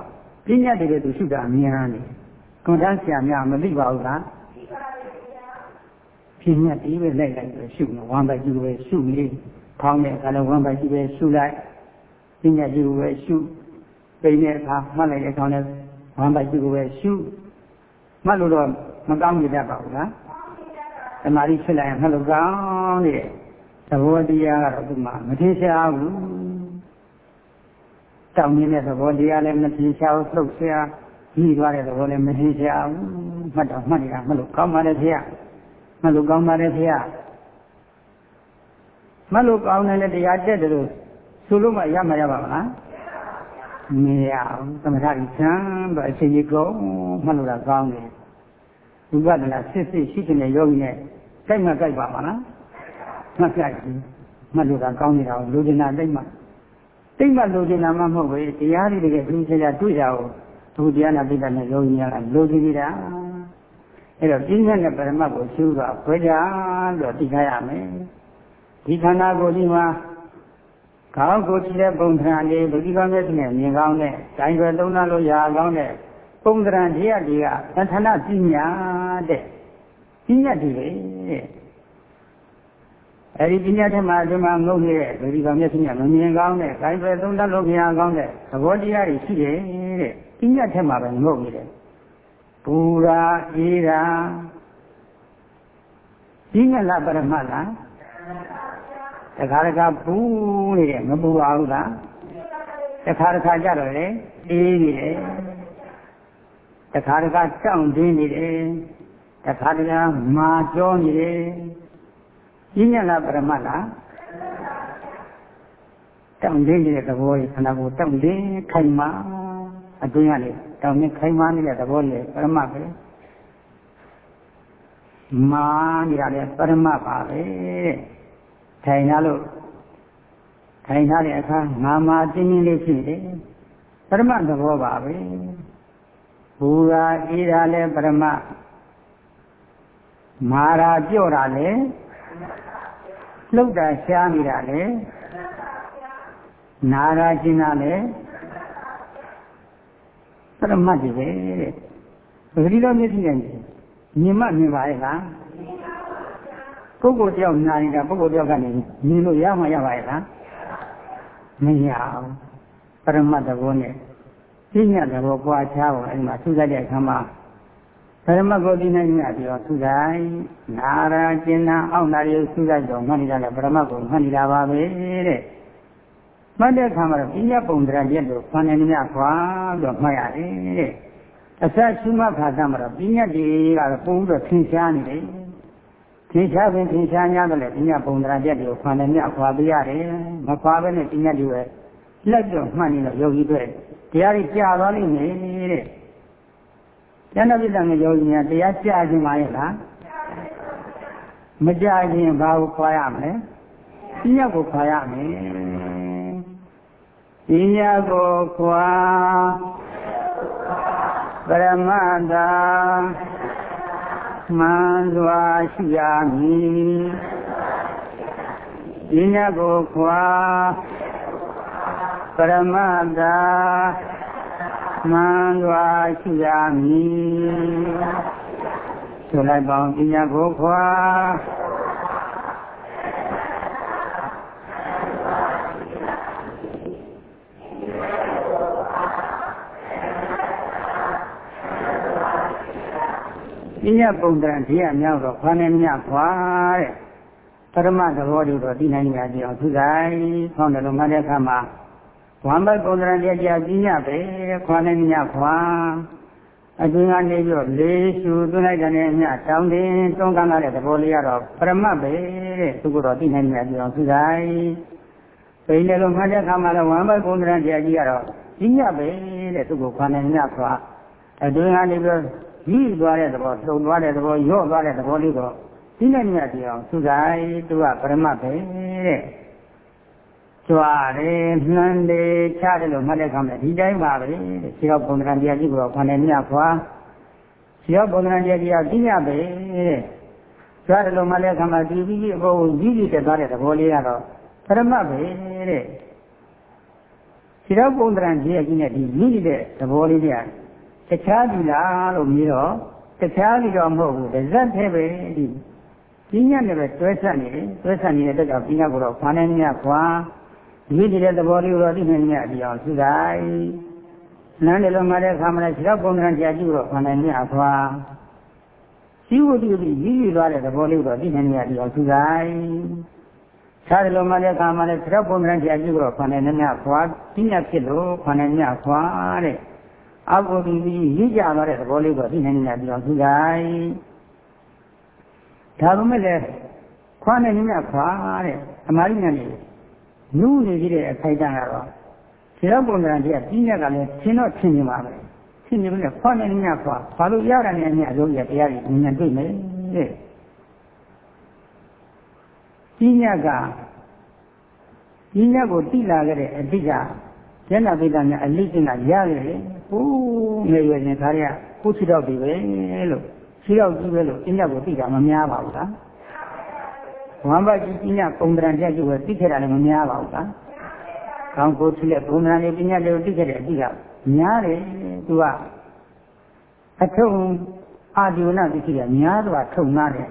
ပညာတည်းသူရှုတာအများနေကွန်တန်းဆရာများမသိပါဘူးလားပညာတည်းပဲလိုက်လိုက်ပဲရှုနေဝမ်းပိုက်ကြည့်ပဲရှုနေဖောင်းတဲ့အခါလည်းဝမ်းပိုက်ကြည့်ပဲရှုလိုက်ပညာကြည့်ပဲရှုပိန်တဲ့အခါမှတ်လိုက်တဲ့အခါလည်းဝမ်းပိုက်ကြည့်ပဲရှုမှတ်လို့တော့မကောင်းကြတတ်ပါဘူးလားတမာရီဖြစ်လိုက်ရင်မှတ်လို့ကောင်းနေတယ်သဘောတရားကတော့ဒီမှာမထင်ရှားဘူး တောင်းနေတဲ့သဘောတရားလည်းမထင်ရှားဘူးလှုပ်ရှားကြီးသွားတဲ့သဘောလည်းမထင်ရှားဘူးမှတ်တော့မှတ်နေတာမလို့ကောင်းပါလေဖေ။မလို့ကောင်းပါလေဖေ။မလို့ကောင်းတယ်တရားတက်တယ်လို့ဆိုလို့မှရမှာရပါမလား။မရဘူးသမထကြီးချမ်းတော့အချိန်ကြီးကုန်မှတ်လို့တော့ကောင်းတယ်။ဝိပဿနာစစ်စစ်ရှိတဲ့ယောဂီနဲ့ကြိုက်မှကြိုက်ပါမလား။မှတ်ကြပြီ။မှတ်လို့တော့ကောင်းနေတာကိုလူကျင်တာတိတ်မှ တိတ်မှလူကျင်တာမှမဟုတ်ဘူးတရားတွေတကယ်သူချာချာတွေ့ကြအောင်သူတရားနာပိဋကနဲ့ယောဂီများကလူကျင်နေတာ။အဲ့တော့ပြင်းတဲ့ပရမတ်ကိုရှုတော့ခွဲကြလို့သိထားရမယ်။ဒီခန္ဓာကိုယ်ဒီမှာကောင်းကိုကြည့်တဲ့ပုံသဏ္ဍာန်လေးလူကြီးကောင်းတဲ့နဲ့မြင်ကောင်းတဲ့ဇိုင်းွယ်သုံးနာလို့ရာကောင်းတဲ့ပုံသဏ္ဍာန်တရားတွေကသဏ္ဍာန်ပညာတဲ့ပညာတွေပဲ အဲဒီပညာထက်မှဒီမှာငုံနေတဲ့လူကြီးကောင်းမျက်စိနဲ့မမြင်ကောင်းတဲ့ဇိုင်းွယ်သုံးနာလို့မရကောင်းတဲ့သဘောတရားတွေရှိတယ်တဲ့ပညာထက်မှပဲငုံနေတယ်ပူရာအေးရာဒီငလပရမတ်လားတခါတခါပူနေတယ်မပူပါဘူးလားတခါတခါကြတော့လေအေးနေတယ်တခါတခါတောင့်တင်းနေတယ်တခါတခါမာကြောနေတယ် ဒီညလားပရမတ်လားတောင့်တင်းနေတဲ့သဘောကြီးခန္ဓာကိုယ်တောင့်တင်းခိုင်မာအတွင်းကနေတောင့်တင်းခိုင်မာနေတဲ့သဘောလေးပရမတ်ပဲမာနေတာလေပရမတ်ပါပဲထိုင်ရလို့ထိုင်ထားတဲ့အခါငါမာတင်းတင်းလေးရှိတယ်ပရမတ်သဘောပါပဲဘူရာအေးတာလဲပရမတ်မာရာပြော့တာလဲ လှုပ်တာရှားနေတာလဲနာရာကျင်တာလဲပရမတ်ကြီးပဲတဲ့ပဂတိတော်မျက်စိနဲ့မြင်မှမြင်ပါရဲ့လားပုဂ္ဂိုလ်တယောက်နာနေတာပုဂ္ဂိုလ်တယောက်ကနေမြင်လို့ရမှရပါရဲ့လားမရဘူးပရမတ်သဘောနဲ့သိညာသဘောပွားချားပါအဲ့မှာသုဇတဲ့အခါမှာ ဓမ္မကိုဒီနေ့ညပြောသုတိုင်းနာရာကျင်နာအောက်နာရီသုတိုင်းတော့မှတ်နေတာလေပရမတ်ကိုမှတ်နေတာပါပဲတဲ့မှတ်တဲ့အခါမှာပညာပုံတရားပြည့်လို့ခွန်နေမြခွာပြီးတော့မှတ်ရတယ်တဲ့အစရှုမှတ်ခါသမှာတော့ပညာတွေကတော့ပုံပြီးတော့သင်ရှားနေတယ်သင်ရှားပင်သင်ရှားများတယ်လေပညာပုံတရားပြည့်လို့ခွန်နေမြခွာပြရတယ်မခွာဘဲနဲ့ပညာတွေပဲလက်တော့မှတ်နေတော့ယောဂီတွေတရားတွေကြာသွားလိမ့်မယ်တဲ့ ကျန်တဲ့ပြည့်တဲ့ယောဂီများတရားကြာခြင်းပါရဲ့လားမကြာခြင်းဘာကိုခွာရမလဲပညာကိုခွာရမယ်ပညာကိုခွာပရမတ္တာမှန်စွာရှိရမည်ပညာကိုခွာပရမတ္တာ မှန်စွာရှိရမည်ဆိုလိုက်ပါပညာကိုခွာပညာပုံတန်တရားမြောက်တော့ခွာနေမြခွာတဲ့ပရမသဘောတူတော့ဒီနိုင်ရကြအောင်သူဆိုင်ခေါင်းတယ်လို့မှတ်တဲ့အခါမှာ ဝမ်းပိုက်ပုံတန်တရားကြာပညာပဲခွာနေမြခွာအတွင်းကနေပြီးတော့လေးရှူသွင်းလိုက်တဲ့ညတောင်းတင်တွန်းကမ်းလာတဲ့သဘောလေးကတော့ပရမတ်ပဲတဲ့သူကတော့ဒီနိုင်ရကြအောင်သူဆိုင်ပိန်တယ်လို့မှတ်တဲ့အခါမှာလည်းဝမ်းပိုက်ပုံတန်တရားကြီးကတော့ပညာပဲတဲ့သူကခွာနေမြခွာအတွင်းကနေပြီးတော့ကြီးသွားတဲ့သဘောလုံသွားတဲ့သဘောရော့သွားတဲ့သဘောလေးတော့ဒီနဲ့မြတ်တရားသူဆိုင်သူကပရမတ်ပဲတဲ့ ကြွားတယ်နှမ်းတယ်ချတယ်လို့မှတ်တဲ့အခါမှာဒီတိုင်းပါပဲတဲ့ခြေတော်ပုံသဏ္ဍာန်တရားကြီးကိုခန္ဓာမြတ်ခွာခြေတော်ပုံသဏ္ဍာန်တရားကြီးကပြညပဲတဲ့ကြွားတယ်လို့မှတ်တဲ့အခါမှာဒီပြီးပြီးအပေါ်ကိုကြီးကြီးတက်သွားတဲ့သဘောလေးကတော့ပရမတ်ပဲတဲ့ခြေတော်ပုံသဏ္ဍာန်ကြီးနဲ့ဒီကြီးကြီးတဲ့သဘောလေးတွေကတခြားပြီလားလို့မြည်တော့တခြားပြီတော့မဟုတ်ဘူးတစ်စက်သေးပဲဒီပညာနဲ့ပဲတွဲဆက်နေတယ်တွဲဆက်နေတဲ့တက်ကြောင့်ပညာကိုတော့ခွာနေမြခွာ ဒီနေတဲ့သဘောလေးကိုတော့သိနေမြအပြောင်းစုတိုင်းနန်းတယ်လို့မှတဲ့ခါမှလည်းခြေတော့ပုံစံကြာကြည့်တော့ခွာနေမြခွာရှိဝတိတိရည်ရည်သွားတဲ့သဘောလေးကိုတော့သိနေမြအပြောင်းစုတိုင်းစားတယ်လို့မှတဲ့ခါမှလည်းခြေတော့ပုံစံကြာကြည့်တော့ခွာနေမြခွာပညာဖြစ်လို့ခွာနေမြခွာတဲ့အောက်ကိုပြီးပြီးရည်ကြသွားတဲ့သဘောလေးကိုသိနေနေတာပြီးတော့သူတိုင်းဒါပေမဲ့လည်းခွာနေနေမြခွာတဲ့အမာရိညာနေ နူးနေကြတဲ့အခိုက်အတန့်ကတော့ခြေတော်ပုံစံကြီးကပြင်းရကလည်းရှင်းတော့ရှင်းနေပါပဲရှင်းနေပြီလေခွာနေနေမြခွာဘာလို့ရတာနဲ့အမြအလုံးရတရားကြီးဉာဏ်တွေ့မယ်တဲ့ပြင်းရကပြင်းရကိုတိလာခဲ့တဲ့အတိကကျန်တဲ့ပိဋကများအလိကျင့်ကရခဲ့တယ်ဟိုးငယ်ရွယ်ရင်ခါရကိုချီတော့ပြီပဲလို့ချီတော့ကြီးပဲလို့အင်းညကိုသိတာမများပါဘူးလား ဝမ်းပါကြီးပညာပုံတရံတက်ကျိုးပဲသိခဲ့တာလည်းမများပါဘူးလားကောင်းကိုချီတဲ့ပုံတရံလေးပညာလေးကိုသိခဲ့တဲ့အတိကများတယ်သူကအထုံအာဒီဝနာသိရှိရများတော့ထုံနာတယ်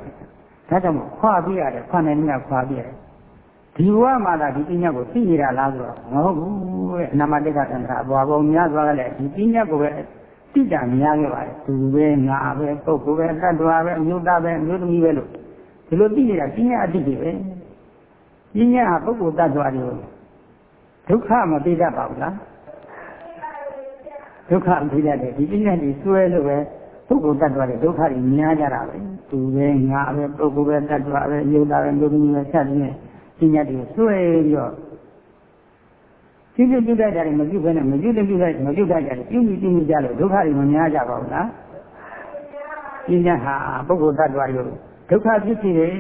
ဒါကြောင့်ခွာပြရတယ်ခွာနေနေခွာပြရတယ်ဒီဘဝမှာသာဒီပညာကိုသိနေတာလားဆိုတော့မဟုတ်ဘူးတဲ့အနာမတိကသံဃာဘဝပုံများသွားကြတယ်ဒီပညာကိုပဲသိတာများခဲ့ပါတယ်သူပဲငါပဲပုဂ္ဂိုလ်ပဲတ attva ပဲအမျိုးသားပဲအမျိုးသမီးပဲလို့ ဒီလိုသိနေတာပညာအတိတ်ပဲပညာဟာပုဂ္ဂိုလ်တ attva တွေကိုဒုက္ခမသိတတ်ပါဘူးလားဒုက္ခမသိတတ်တယ်ဒီပညာကြီးစွဲလို့ပဲပုဂ္ဂိုလ်တ attva တွေဒုက္ခတွေများကြတာပဲသူပဲငါပဲပုဂ္ဂိုလ်ပဲတ attva ပဲအမျိုးသားပဲအမျိုးသမီးပဲဆက်ပြီးပညာတွေဆွဲပြီးတော့ပြုပြုပြုတတ်ကြတယ်မပြုဘဲနဲ့မပြုတပြုတတ်မပြုတတ်ကြတယ်ပြုပြုပြုကြလို့ဒုက္ခတွေမများကြပါဘူးလားပညာဟာပုဂ္ဂိုလ်တ attva တွေ ဒုက္ခဖြစ်စေတယ်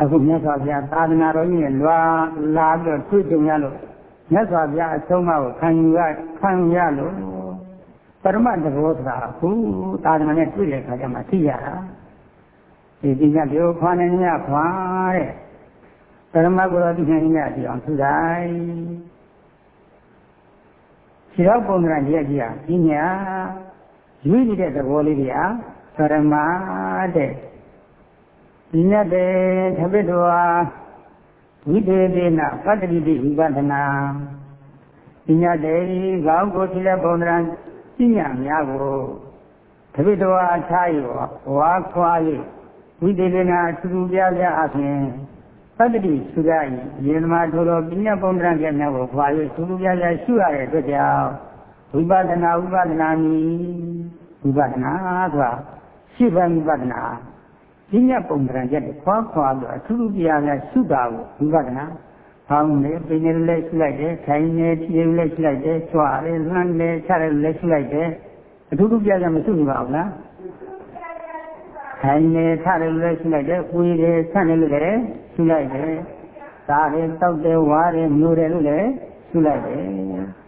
အခုမြတ်စွာဘုရားသာသနာတော်ကြီးနဲ့လွာလာပြီးတော့တွေ့ကြုံရလို့မြတ်စွာဘုရားအဆုံးအမကိုခံယူရခံရလို့ပရမတ်သဘောသာအခုသာသနာနဲ့တွေ့တဲ့အခါကျမှသိရတာဒီပညာပြောခွာနေညခွာတဲ့ပရမကိုယ်တော်ဒီနေ့ညဒီအောင်သူတိုင်းခြေတော်ပုံစံကြီးကြီးဟာပညာရွေးနေတဲ့သဘောလေးတွေဟာ ပရမတဲ့ဒီနေ့တဲ့သဗ္ဗတောဝိတေဒေနပတ္တိတိဝိပဒနာပညာတေကောင်းကိုခြေတဲ့ပုံစံပညာများကိုတပိတော်အထားရဝါခွာ၍ဝိသေနာသူသူပြပြအပြင်ပတ္တိသုရယယေနမထိုတော်ပညာပုံတရံကျမြောက်ကိုခွာ၍သူသူပြပြရှုရတဲ့အတွက်ကြောင့်ဝိပဿနာဝိပဿနာမီဝိပဿနာဆိုတာ ရှိပါဝိပဿနာပညာပုံတရံကျတဲ့ခွာခွာပြီးအသူသူပြပြရှုတာကိုဝိပဿနာဖောင်းနေပင်နေလက်ရှိလိုက်တယ်ခိုင်နေပြေလက်ရှိလိုက်တယ်ကြွားတယ်လှမ်းတယ်ချတယ်လက်ရှိလိုက်တယ်အထူးထူးပြပြမရှုနေပါဘူးလားခိုင်နေထတယ်လည်းရှိလိုက်တယ်၊ဝေးတယ်ဆန့်တယ်လို့လည်းရှိလိုက်တယ်။စားတယ်တောက်တယ်ဝါတယ်မျိုးတယ်လို့လည်းရှိလိုက်တယ်။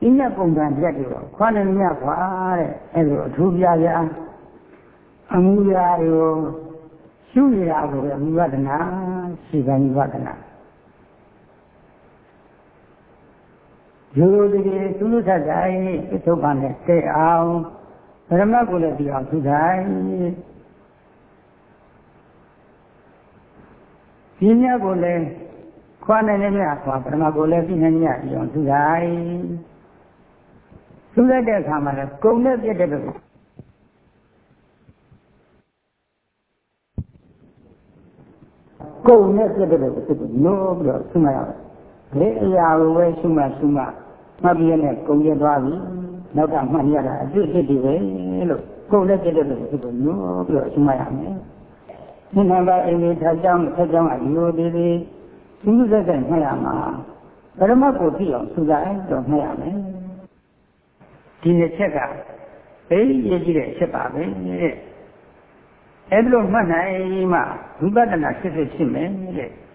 ဒီနဲ့ပုံစံပြတ်တယ်ခွာနေမြတ်ခွာတဲ့အဲလိုအထူးပြပြအမှုရာကိုရှုရတာကိုပဲဝိပဿနာရှိကံဝိပဿနာရိုးရိုးတကယ်သုလူထတိုင်းပြစ္ဆုတ်ပါနဲ့တဲ့အောင်ပရမတ်ကိုလည်းဒီအောင်သူတိုင်းဒီမြတ်ကိုလည်းခွာနိုင်နေမြတ်ခွာပရမတ်ကိုလည်းပြနေမြတ်ဒီအောင်သူတိုင်း သူလိုက်တဲ့အခါမှာလည်းကုံနဲ့ပြတဲ့ဘက်ကိုကုံနဲ့ပြတဲ့ဘက်ကိုသူလို့ပြီးတော့ဆုမရအောင်ဒီအရာကိုပဲဆုမဆုမမှတ်ပြီးနဲ့ကုံရသွားပြီနောက်ကမှတ်ရတာအစ်စ်တွေပဲလို့ကိုယ်လည်းပြတဲ့လို့သူကညိုးပြီးတော့ရှင်းမရမယ်။ဒီနံပါတ်အိမ်လေးထားကြောင်းဆက်ကြောင်းအလိုသေးသေးသူစက်တဲ့မှတ်ရမှာပရမတ်ကိုကြည့်အောင်သူကအဲ့တော့မှတ်ရမယ်။ ဒီနှစ်ချက်ကဘေးရေးကြည့်တဲ့အချက်ပါပဲတဲ့။အဲ့လိုမှတ်နိုင်မှဝိပဿနာဖြစ်ဖြစ်ဖြစ်မယ်တဲ့။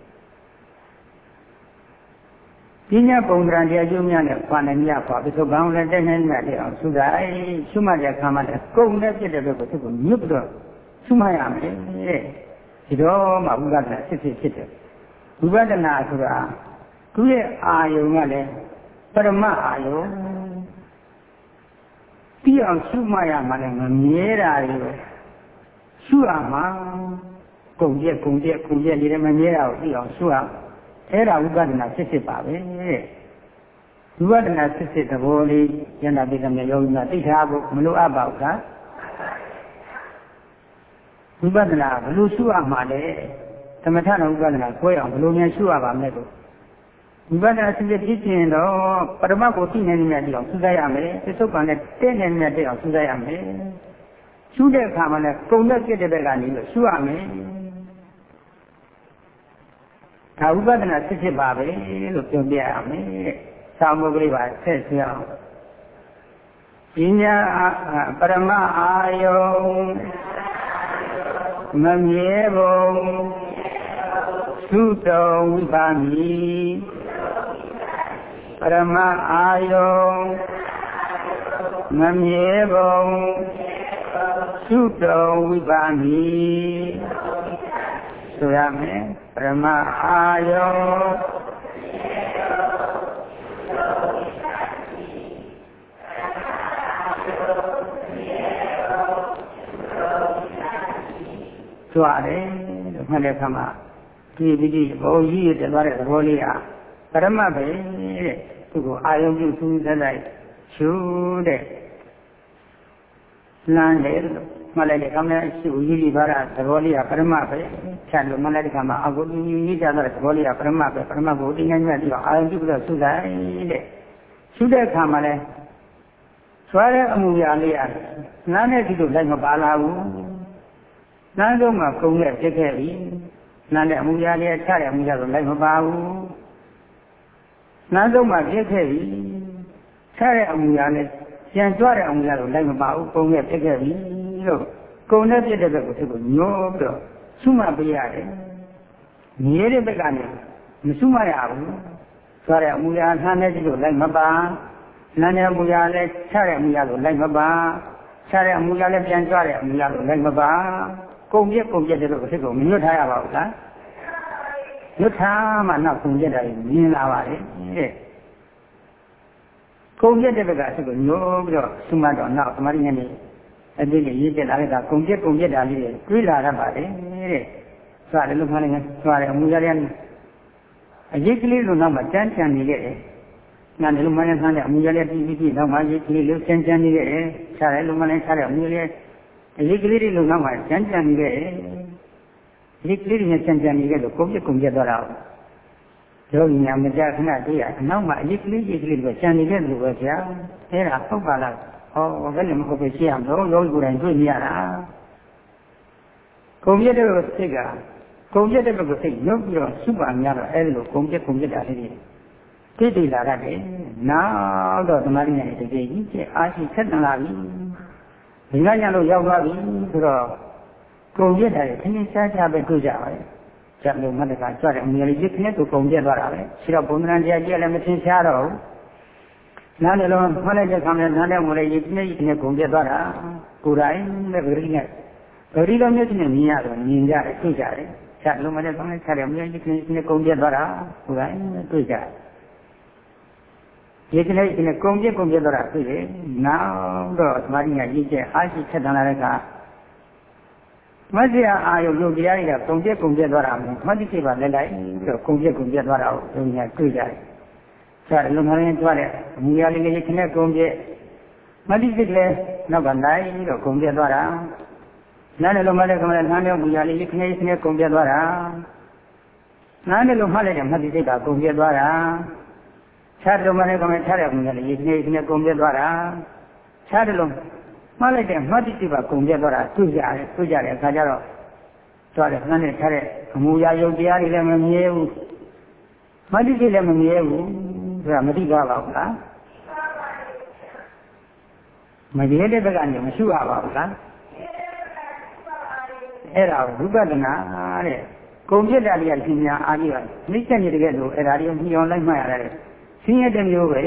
ပညာပုံသဏ္ဍာန်တရားကျိုးများနဲ့ခွာနိုင်မြခွာပစ္စုပန်လည်းတက်နိုင်မြတဲ့အောင်သုသာအဲရှုမှတ်တဲ့အခါမှာလည်းကုံနဲ့ပြတဲ့ဘက်ကိုသူကညွတ်ပြီးတော့ရှုမှတ်ရမယ်တဲ့ဒီတော့မှဝိပဿနာဖြစ်ဖြစ်ဖြစ်တယ်ဝိပဿနာဆိုတာသူ့ရဲ့အာယုံကလည်းပရမအာယုံ ပြီးအောင်ရှုမှတ်ရမှလည်းမမြဲတာတွေပဲရှုရမှာကုံပြက်ကုံပြက်ကုံပြက်နေတယ်မမြဲတာကိုပြီးအောင်ရှုရမှာအဲ့ဒါဝိပဿနာဖြစ်ဖြစ်ပါပဲတဲ့ဝိပဿနာဖြစ်ဖြစ်သဘောလေးယန္တာပိကမြေယောဂီများသိထားဖို့မလိုအပ်ပါဘူးကဝိပဿနာဘယ်လိုရှုရမှာလဲသမထနဲ့ဝိပဿနာကိုယ်အောင်ဘယ်လိုများရှုရပါမလဲကို ဝိပဿနာစစ်စစ်ဖြစ်ခြင်းတော့ပရမတ်ကိုသိနေနေမြတ်အောင်သုသရမယ်သစ္စုပ္ပန်နဲ့တဲ့နေမြတ်တဲ့အောင်သုသရမယ်ရှုတဲ့အခါမှာလည်းကုံတဲ့ပြစ်တဲ့ဘက်ကနေလို့ရှုရမယ်ဒါဥပဒနာဖြစ်ဖြစ်ပါပဲလို့ပြောပြရမယ်တဲ့။သာမုဂ္ဂလိပါဆက်ဆွေးအောင်ပညာပရမအာယုံမမြဲဘုံသုတောဝိပါမိ ပရမအာယုံမမြဲဘုံသုတောဝိပါမိဆိုရမယ်ပရမအာယောကြွားတယ်လို့မှတ်တဲ့အခါမှာဒီဒီဒီဘောကြီးရတဲ့သွားတဲ့သဘောလေးဟာပရမတ်ပဲတဲ့ သူကအာယုံပြုစူးစမ်းလိုက်ရှုတဲ့လမ်းတယ်လို့မှတ်လိုက်တဲ့အခါမှာရှိဦးကြီးပါတာသဘောလေးကပရမပဲဖြတ်လို့မှတ်လိုက်တဲ့အခါမှာအကုသိုလ်ကြီးကြတဲ့သဘောလေးကပရမပဲပရမကိုတင်းငန်းမြတ်ပြီးတော့အာရုံပြုပြီးတော့သုလိုက်တဲ့သုတဲ့အခါမှာလဲဆွားတဲ့အမှုရာလေးကနားနဲ့ဒီလိုလိုက်မပါလာဘူးနားတော့မှကုံနဲ့ဖြစ်ခဲ့ပြီနားနဲ့အမှုရာလေးချတဲ့အမှုရာဆိုလိုက်မပါဘူး နားတော့မှဖြစ်ခဲ့ပြီချတဲ့အမှုရာလေးကြံကြွတဲ့အမှုရာဆိုလိုက်မပါဘူးကုံနဲ့ဖြစ်ခဲ့ပြီလို့ကုံနဲ့ပြတဲ့ဘက်ကိုသူကညှိုးပြီးတော့ဆုမပေးရတယ်။မြဲတဲ့ဘက်ကနေမဆုမရဘူး။ဆိုတဲ့အမူအရာနှမ်းနေကြည့်လို့လိုက်မပါ။နာနေအမူအရာလည်းချတဲ့အမူအရာလို့လိုက်မပါ။ချတဲ့အမူအရာလည်းပြန်ကြွတဲ့အမူအရာလို့လိုက်မပါ။ကုံပြက်ကုံပြက်တဲ့လို့ဖြစ်ကုန်မညွတ်ထားရပါဘူးလား။ ညွတ်ထားမှနောက်ကုံပြက်တာမြင်လာပါလေတဲ့။ကုံပြက်တဲ့ဘက်ကသူကညှိုးပြီးတော့ဆုမတော့နောက်သမားကြီးနဲ့အတိတ်ရေးပြလာတဲ့ကကုံပြက်ကုံပြက်တာလေးတွေတွေးလာတတ်ပါတယ်တဲ့။သွားတယ်လို့မှလည်းသွားတယ်အမှုရရအရေးကလေးလိုနောက်မှတန်းချန်နေခဲ့တယ်နာတယ်လို့မနဲ့ဆန်းတဲ့အမူအရလေးပြီးပြီးပြီးနောက်မှရေးကလေးလို့ကျန်ကျန်နေခဲ့တယ်ခြားတယ်လို့မနဲ့ခြားတဲ့အမူအရလေးအရေးကလေးတွေလို့နောက်မှကျန်ကျန်နေခဲ့တယ် ဒီကလေးတွေနဲ့ကျန်ကျန်နေခဲ့လို့ကုန်ပြကုန်ပြသွားတာယောဂီများမကြခဏတွေ့ရအနောက်မှာအရေးကလေးကြီးကလေးတွေကျန်နေတဲ့လူပဲဗျာအဲ့ဒါဟုတ်ပါလားဟောဘယ်နဲ့မဟုတ်ပဲရှိရမလို့ယောဂီကိုယ်တိုင်တွေ့နေရတာကုန်ပြတဲ့စိတ်ကကုန်ပြတဲ့ဘက်ကစိတ်ညှုပ်ပြီးတော့စုပါများတော့အဲ့လိုကုန်ပြကုန်ပြတာလေးတွေတိတိလာရတယ်နောက်တော့သမာဓိနဲ့တကယ်ကြီးကျအားရှိဆက်တန်လာပြီဒီကညလို့ရောက်သွားပြီဆိုတော့ ကုန်ပြတာတွေခင်းရှားရှားပဲတွေ့ကြပါရဲ့ကျက်လို့မတကကြွတဲ့အမြဲလေးခင်းသူကုန်ပြသွားတာပဲရှိတော့ဘုံဉာဏ်တရားကြီးလည်းမသင်ရှားတော့ဘူးနားလည်းလုံးမှတ်လိုက်တဲ့ခါမှာနားလည်းမလေးကြီးခင်းကြီးခင်းကုန်ပြသွားတာကိုယ်တိုင်နဲ့ဂရိနဲ့ဂရိတော်မြတ်ကြီးနဲ့မြင်ရတော့မြင်ကြတယ်တွေ့ကြတယ်ကျက်လို့မလေးကောင်းလိုက်ချက်တယ်အမြဲကြီးခင်းခင်းကုန်ပြသွားတာကိုယ်တိုင်တွေ့ကြတယ်ဒီကနေ့ဒီနေ့ကုန်ပြကုန်ပြတော့ဖြစ်တယ်နောက်တော့သမာဓိညာကြီးကျအားရှိချက်တန်လာတဲ့အခါ မဇ္ဈိအာယုယုတ်တရားတွေကကုန်ပြကုန်ပြသွားတာမဟုတ်မှတ်တိစိတ်ပါလဲလိုက်ပြီးတော့ကုန်ပြကုန်ပြသွားတာကိုဘုရားတွေ့ကြတယ်။ဆက်လုံငရင်းကြွားတဲ့အမူအရာလေးလေးခနဲ့ကုန်ပြမှတ်တိစိတ်လည်းနောက်ကလိုက်ပြီးတော့ကုန်ပြသွားတာနားနဲ့လုံးမလဲကမလဲနားနဲ့မူအရာလေးခနဲ့ခနဲ့ကုန်ပြသွားတာနားနဲ့လုံးမှတ်လိုက်တဲ့မှတ်တိစိတ်ကကုန်ပြသွားတာခြားတယ်မနဲ့ကမခြားတယ်ကမလည်းဒီနေ့ဒီနေ့ကုန်ပြသွားတာခြားတယ်လို့ မှားလိုက်တဲ့မှတ်တိပါကုန်ပြသွားတာတွေ့ကြတယ်တွေ့ကြတဲ့အခါကျတော့သွားတယ်ခဏနဲ့ခြားတဲ့အမူအရာယုတ်တရားတွေလည်းမမြဲဘူးမှတ်တိလည်းမမြဲဘူးဆိုတာမသိပါပါဘူးလားမမြဲတဲ့ဘက်ကနေမရှိပါပါဘူးလားအဲ့ဒါဝိပဿနာတဲ့ကုန်ပြတာတွေကရှင်များအားကြီးပါနှိမ့်ချက်နေတကယ်လို့အဲ့ဒါတွေညှိအောင်လိုက်မှရတယ်ဆင်းရဲတဲ့မျိုးပဲ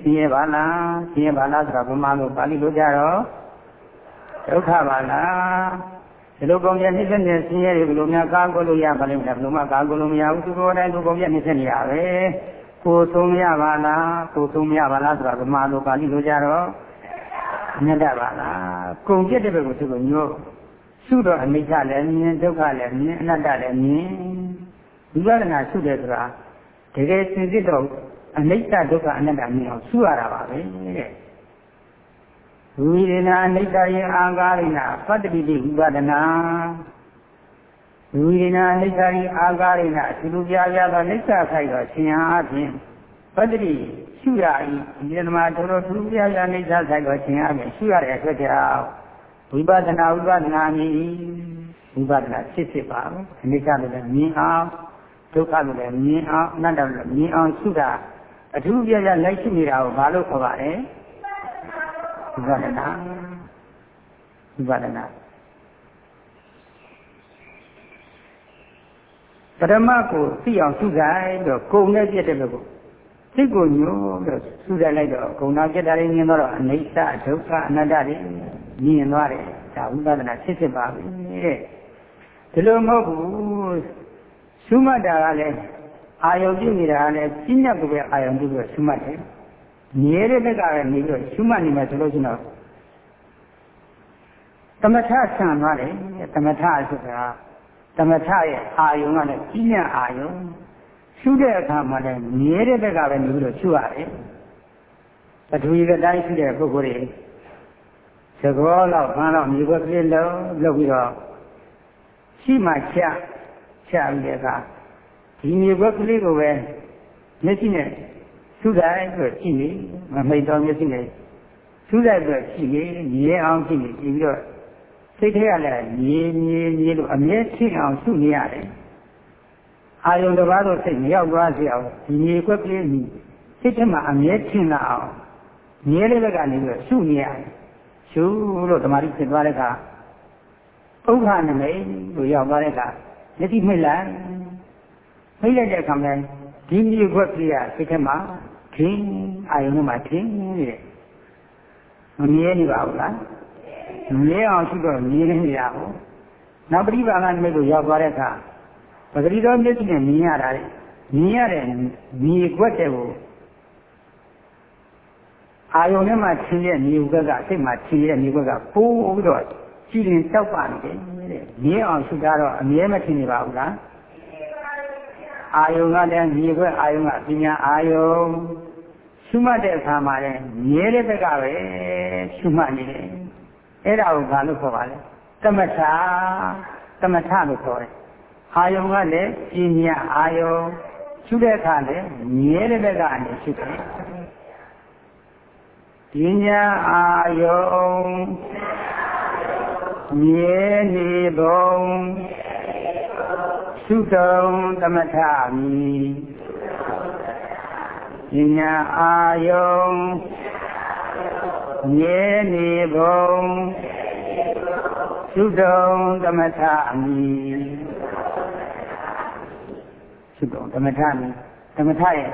ဆင်းရဲပါလားဆင်းရဲပါလားဆိုတာဘုမာလို့ပါဠိလိုကြတော့ ဒုက္ခပါလားဒီလိုကုန်ပြနှိမ့်ဆက်နေဆင်းရဲတွေဘယ်လိုများကာကွယ်လို့ရပါလိမ့်မလဲဘယ်လိုမှကာကွယ်လို့မရဘူးသူကိုယ်တိုင်သူကုန်ပြနှိမ့်ဆက်နေရပဲကိုယ်သုံးရပါလားကိုယ်သုံးရပါလားဆိုတာဘုမာလို့ပါဠိလိုကြတော့မြတ်ပါလားကုန်ပြတဲ့ဘက်ကိုသူကညှို့သုတော့အနိစ္စလည်းမြင်ဒုက္ခလည်းမြင်အနတ္တလည်းမြင်ဝိပဿနာသုတယ်ဆိုတာတကယ်စင်စစ်တော့အနိစ္စဒုက္ခအနတ္တမြင်အောင်ရှုရတာပါပဲတဲ့ ဝိရဏအနိစ္စယအာဂါရိဏပတ္တိတိဥပဒနာဝိရဏအနိစ္စယအာဂါရိဏသူလူပြားပြားသောနိစ္စခိုက်သောရှင်အားဖြင့်ပတ္တိရှုရ၏ဒီဓမ္မတို့တို့သူလူပြားပြားနိစ္စခိုက်သောရှင်အားဖြင့်ရှုရတဲ့အတွက်ကြောင့်ဝိပဿနာဝိပဿနာမြည်ဝိပဿနာဖြစ်ဖြစ်ပါဘူးအနိစ္စလည်းမြင်အောင်ဒုက္ခလည်းမြင်အောင်အနတ္တလည်းမြင်အောင်ရှုတာအထူးပြပြလိုက်ရှိနေတာကိုဘာလို့ခေါ်ပါလဲ ဝိပဿနာဝိပဿနာပရမကိုသိအောင်စုဆိုင်တော့ကုံနဲ့ပြည့်တဲ့ဘက်ကိုစိတ်ကိုညှို့ပြီးစုဆိုင်လိုက်တော့ကုံနာပြည့်တာတွေမြင်တော့အနိစ္စဒုက္ခအနတ္တတွေမြင်သွားတယ်ဒါဝိပဿနာဖြစ်ဖြစ်ပါပြီတဲ့ဒီလိုမဟုတ်ဘူးရှုမှတ်တာကလည်းအာယုံပြုနေတာကလည်းပြညတ်ကိုပဲအာယုံပြုပြီးရှုမှတ်တယ်။ မြဲတဲ့လက်ကပဲနေပြီးတော့ရှုမှတ်နေမယ်ဆိုလို့ရှိရင်တော့သမထဆံသွားတယ်။သမထဆိုတာသမထရဲ့အာယုံကလည်းပြညတ်အာယုံရှုတဲ့အခါမှာလည်းမြဲတဲ့လက်ကပဲနေပြီးတော့ရှုရတယ်။ပထဝီကတိုင်းရှိတဲ့ပုဂ္ဂိုလ်တွေသဘောလောက်ဖမ်းတော့မြေခွက်ကလေးလုံးလုပ်ပြီးတော့ရှိမှချချပြီးတဲ့အခါဒီမြေခွက်ကလေးကိုပဲမျက်စိနဲ့ သုတိုင်းဆိုကြည့်နေမမိတ်တော်မျက်စိနဲ့သုတိုင်းဆိုကြည့်နေမြဲအောင်ကြည့်နေပြီးတော့စိတ်ထဲကလည်းမြဲမြဲမြဲလို့အမြဲရှိအောင်သုနေရတယ်အာယုံတစ်ပါးတော့စိတ်မရောက်သွားစေအောင်ဒီမြေခွက်ကလေးစိတ်ထဲမှာအမြဲထင်လာအောင်မြဲတဲ့ဘက်ကနေပြီးတော့သုနေရတယ်ရှုလို့ဓမ္မတိဖြစ်သွားတဲ့အခါဥက္ခနမိတ်လို့ရောက်သွားတဲ့အခါမျက်စိမိတ်လိုက်မိတ်လိုက်တဲ့အခါမှာဒီမြေခွက်ကလေးကစိတ်ထဲမှာ ထင်းအာယုံထဲမှာထင်းနေတဲ့မမြဲနေပါဘူးလားမြဲအောင်ရှိတော့မြဲနေရအောင်နောက်ပရိပါကနမိတ်ကိုရောက်သွားတဲ့အခါပဂရိတော်မျက်စိနဲ့မြင်ရတာလေမြင်ရတဲ့မြေခွက်တဲ့ကိုအာယုံထဲမှာထင်းတဲ့မြေခွက်ကစိတ်မှာထင်းတဲ့မြေခွက်ကပိုးပြီးတော့ကြည်ရင်တောက်ပါနေတယ်တဲ့မြဲအောင်ရှိတာတော့အမြဲမထင်နေပါဘူးလား အာယုံကလည်းမြေခွက်အာယုံကပညာအာယုံရှရှုမှတ်တဲ့အခါမှာလည်းမြဲတဲ့ဘက်ကပဲရှုမှတ်နေတယ်အဲ့ဒါကိုဘာလို့ခေါ်ပါလဲသမထသမထလို့ခေါ်တယ်အာယုံကလည်းပညာအာယုံရှုတဲ့အခါလည်းမြဲတဲ့ဘက်ကနေရှုတယ်ပညာအာယုံမြဲနေပုံ ရှုတုံသမထမီပညာအာယုံမြဲနေပုံသုတုံသမထအမိသုတုံသမထအမိသမထရဲ့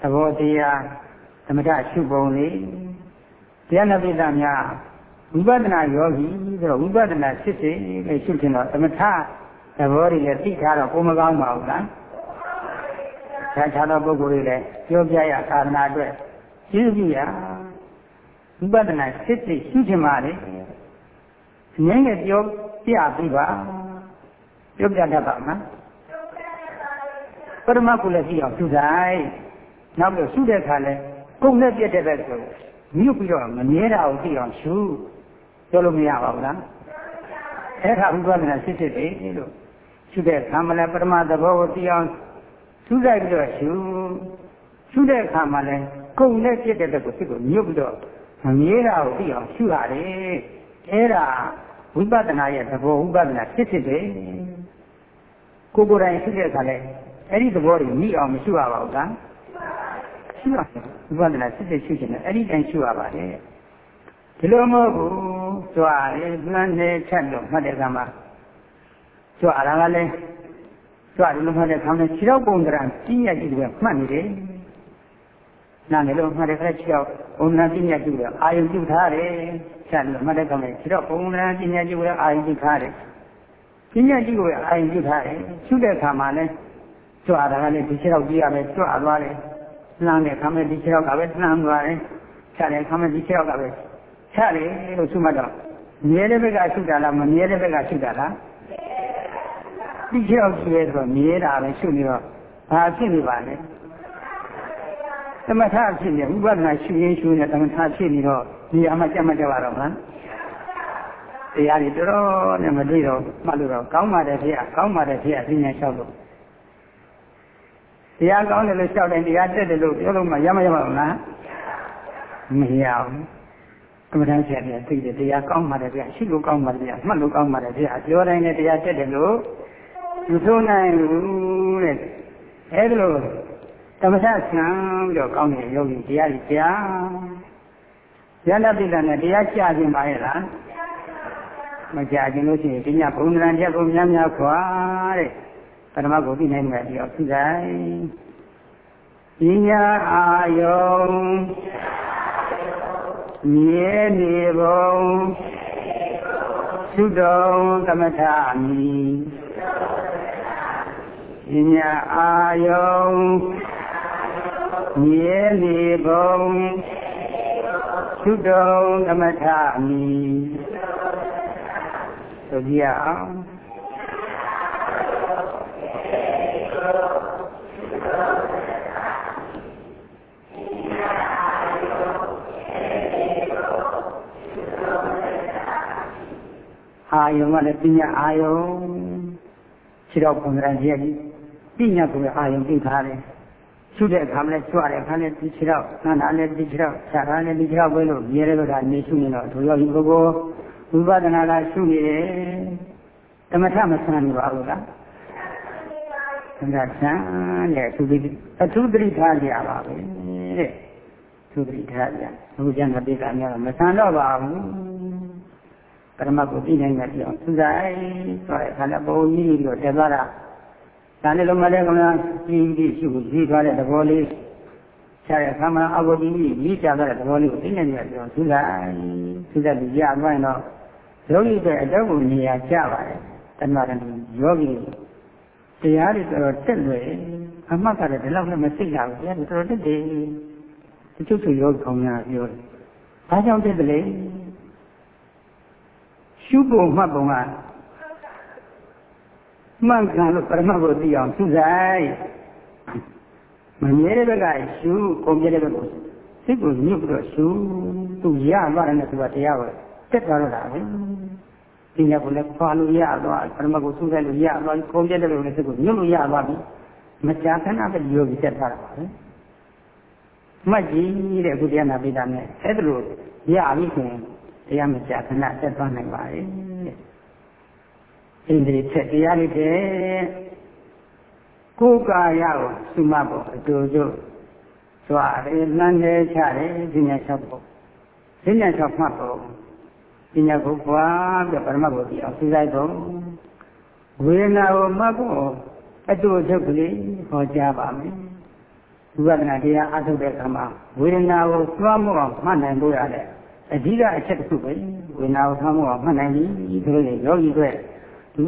သဘောတရားသမထရှုပုံလေးတရားနာပိဋကများဝိပဿနာယောဂီဆိုတော့ဝိပဿနာစစ်စစ်လေးရှုခြင်းတော့သမထ သဘောတွေလည်းသိထားတော့ကိုမကောင်းပါဘူးလားခြားခြားသောပုဂ္ဂိုလ်တွေလည်းပြောပြရသာသနာအတွက်ကျေးဇူးရဝိပဿနာစစ်စစ်ရှုခြင်းပါလေငင်းငယ်ပြောပြပြီးပါပြောပြတတ်ပါမလားပရမကုလည်းကြည့်အောင်ရှုတိုင်းနောက်ပြီးရှုတဲ့အခါလဲကုန်နဲ့ပြတ်တဲ့ဘက်ဆိုမြုပ်ပြီးတော့မမြဲတာကိုကြည့်အောင်ရှုပြောလို့မရပါဘူးလား အဲ့ဒါဥပဒနာစစ်စစ်တယ်လို့ရှုတဲ့အခါမှာလဲပရမသဘောကိုသိအောင်ရှုလိုက်ပြီးတော့ရှုရှုတဲ့အခါမှာလဲကုန်နဲ့ပြတ်တဲ့ဘက်ကိုစိတ်ကိုမြုပ်ပြီးတော့မမြဲတာကိုသိအောင်ရှုရတယ်အဲ့ဒါဝိပဿနာရဲ့သဘောဝိပဿနာဖြစ်ဖြစ်ပဲကိုကိုယ်တိုင်ဖြစ်တဲ့အခါလဲအဲ့ဒီသဘောတွေမိအောင်မရှုရပါဘူးလားရှုရတယ်ဝိပဿနာဖြစ်ဖြစ်ရှုချင်တယ်အဲ့ဒီတိုင်းရှုရပါတယ် ဒီလိုမဟုတ်ဘူးကြွားတယ်မှန်းနေချက်လို့မှတ်တဲ့ကမှာကြွားတာကလည်းကြွားတယ်လို့မှတ်တဲ့ခါမှာခြေတော့ပုံတရံပြည့်ညက်ကြည့်တယ်မှတ်နေတယ်နာနေလို့မှတ်တဲ့ခါခြေတော့ဘုံနာပြည့်ညက်ကြည့်တယ်အာယုပြုထားတယ်ချက်လို့မှတ်တဲ့ကောင်လေးခြေတော့ပုံနာပညာကြည့်ကိုအာရုံပြုထားတယ်ပညာကြည့်ကိုအာရုံပြုထားတယ်ရှုတဲ့အခါမှာလည်းကြွတာကလည်းဒီခြေတော့ကြည့်ရမယ်ကြွသွားတယ်လှမ်းတဲ့အခါမှာဒီခြေတော့ကပဲလှမ်းသွားတယ်ချက်တဲ့အခါမှာဒီခြေတော့ကပဲ ချက်တယ်လို့ရှုမှတ်တော့မြဲတဲ့ဘက်ကရှုတာလားမမြဲတဲ့ဘက်ကရှုတာလားဒီခြေတော့ကြည့်ရဆိုမြဲတာပဲရှုနေတော့ဘာဖြစ်နေပါလဲသမထဖြစ်နေဥပဒနာရှုရင်းရှုနေသမထဖြစ်နေတော့ဒီအမှကြက်မကြပါတော့မလားတရားတွေတော်တော်နဲ့မတွေ့တော့မှတ်လို့တော့ကောင်းပါတယ်ဖေ။ကောင်းပါတယ်ဖေ။ပညာလျှောက်လို့တရားကောင်းတယ်လို့လျှောက်တယ်တရားတက်တယ်လို့ပြောလို့မှရမရပါဘူးလားမရဘူး ကမ္ဘာဆရာကြီးသိတယ်တရားကောင်းပါတယ်ဗျာရှိလို့ကောင်းပါတယ်ဗျာမှတ်လို့ကောင်းပါတယ်ဗျာပြောတိုင်းနဲ့တရားတက်တယ်လို့မဆိုးနိုင်ဘူးတဲ့အဲဒါလို့သမထဆံပြီးတော့ကောင်းတဲ့ယောဂီတရားကြီးကြားဉာဏပိဋကနဲ့တရားကြခြင်းပါရဲ့လားမကြခြင်းလို့ရှိရင်ဒီညဘုံဒရံချက်ကိုများများခွာတဲ့ပထမကိုသိနိုင်မယ်ဒီတော့သူတိုင်းပညာအာယုံ မြဲနေပုံသုတုံသမထမိပညာအာယုံမြဲနေပုံသုတုံသမထမိဆိုကြအောင် အာယုံကလည်းပညာအာယုံခြေတော့ပုံစံကြီးကြီးပညာကိုအာယုံသိထားတယ်ရှုတဲ့အခါမှာလည်းကြွတဲ့အခါနဲ့ဒီခြေတော့နာနာနဲ့ဒီခြေတော့ခြားတာနဲ့ဒီခြေတော့ပဲလို့မြဲတယ်လို့ဒါနေရှုနေတော့ဒုယောဂီပုဂ္ဂိုလ်ဝိပဿနာကရှုနေတယ်တမထမဆန်းနေပါဘူးလားသံဃာဆန်းတဲ့သူဒီအထုတိထားကြပါပဲတဲ့သူတိထားကြဘုရားငါပိကများမဆန်းတော့ပါဘူး ပရမတ်ကိုသိနိုင်တယ်ပြောသူဆိုင်ဆိုတဲ့ခါနဲ့ဘုံကြီးပြီးတော့တက်သွားတာဒါနဲ့လုံးမလဲကမ္ဘာကြီးကြီးရှိကိုကြီးသွားတဲ့သဘောလေးဆရာရဲ့ခါမှာအဘိုးကြီးကြီးကြီးချသွားတဲ့သဘောလေးကိုသိနေတယ်ပြောသူလိုက်သူတဲ့ပြီးရသွားရင်တော့ယောဂီတွေအတော့ကိုနေရာကျပါတယ်တဏှာတည်းယောဂီတရားတွေတော်တက်လွယ်အမှတ်ကလည်းဒီလောက်နဲ့မသိတာဘူးတရားတွေတော်တက်တယ်တချို့ဆိုယောဂီကောင်းများပြောတယ်ဘာကြောင့်တက်တယ်လဲ ရှုပုံမှတ်ပုံကမှန်ကန်လို့ပရမတ်ကိုသိအောင်သူဆိုင်မမြဲတဲ့ဘက်ကရှုကုန်ပြတဲ့ဘက်ကိုစိစိတ်ကိုညှစ်ပြီးတော့ရှုသူရသွားတယ်နဲ့သူကတရားကိုတက်သွားတော့တာပဲဒီနေ့ကလည်းခွာလို့ရသွားပရမကိုသူ့တဲ့လို့ရသွားခုံပြတဲ့လို့လည်းစိတ်ကိုညှစ်လို့ရသွားပြီမကြာခဏပဲယောဂီတက်ထားတာပါပဲမှတ်ကြည့်တဲ့အခုတရားနာပိတာနဲ့အဲ့ဒါလို့ရပြီဆိုရင် တရားမကြာခဏတက်သွားနိုင်ပါရဲ့ဣန္ဒြေချက်တရားလေးတဲ့ကိုယ်ကာယကိုစုမဖို့အတူတူသွားတယ်လမ်းတယ်ချတယ်ပညာလျှောက်ဖို့ပညာလျှောက်မှတ်ဖို့ပညာကိုပွားပြီးပရမတ်ကိုကြည့်အောင်သိလိုက်ဖို့ဝေဒနာကိုမှတ်ဖို့အတူတူကလေးဟောကြားပါမယ်ဝိပဿနာတရားအထုတ်တဲ့အခါမှာဝေဒနာကိုသွမ်းမှုအောင်မှတ်နိုင်ဖို့ရတဲ့ အဓိကအချက်တစ်ခုပဲဝေဒနာကိုသွမ်းမှုအောင်မှတ်နိုင်ပြီဒီလိုလေယောဂီတွေ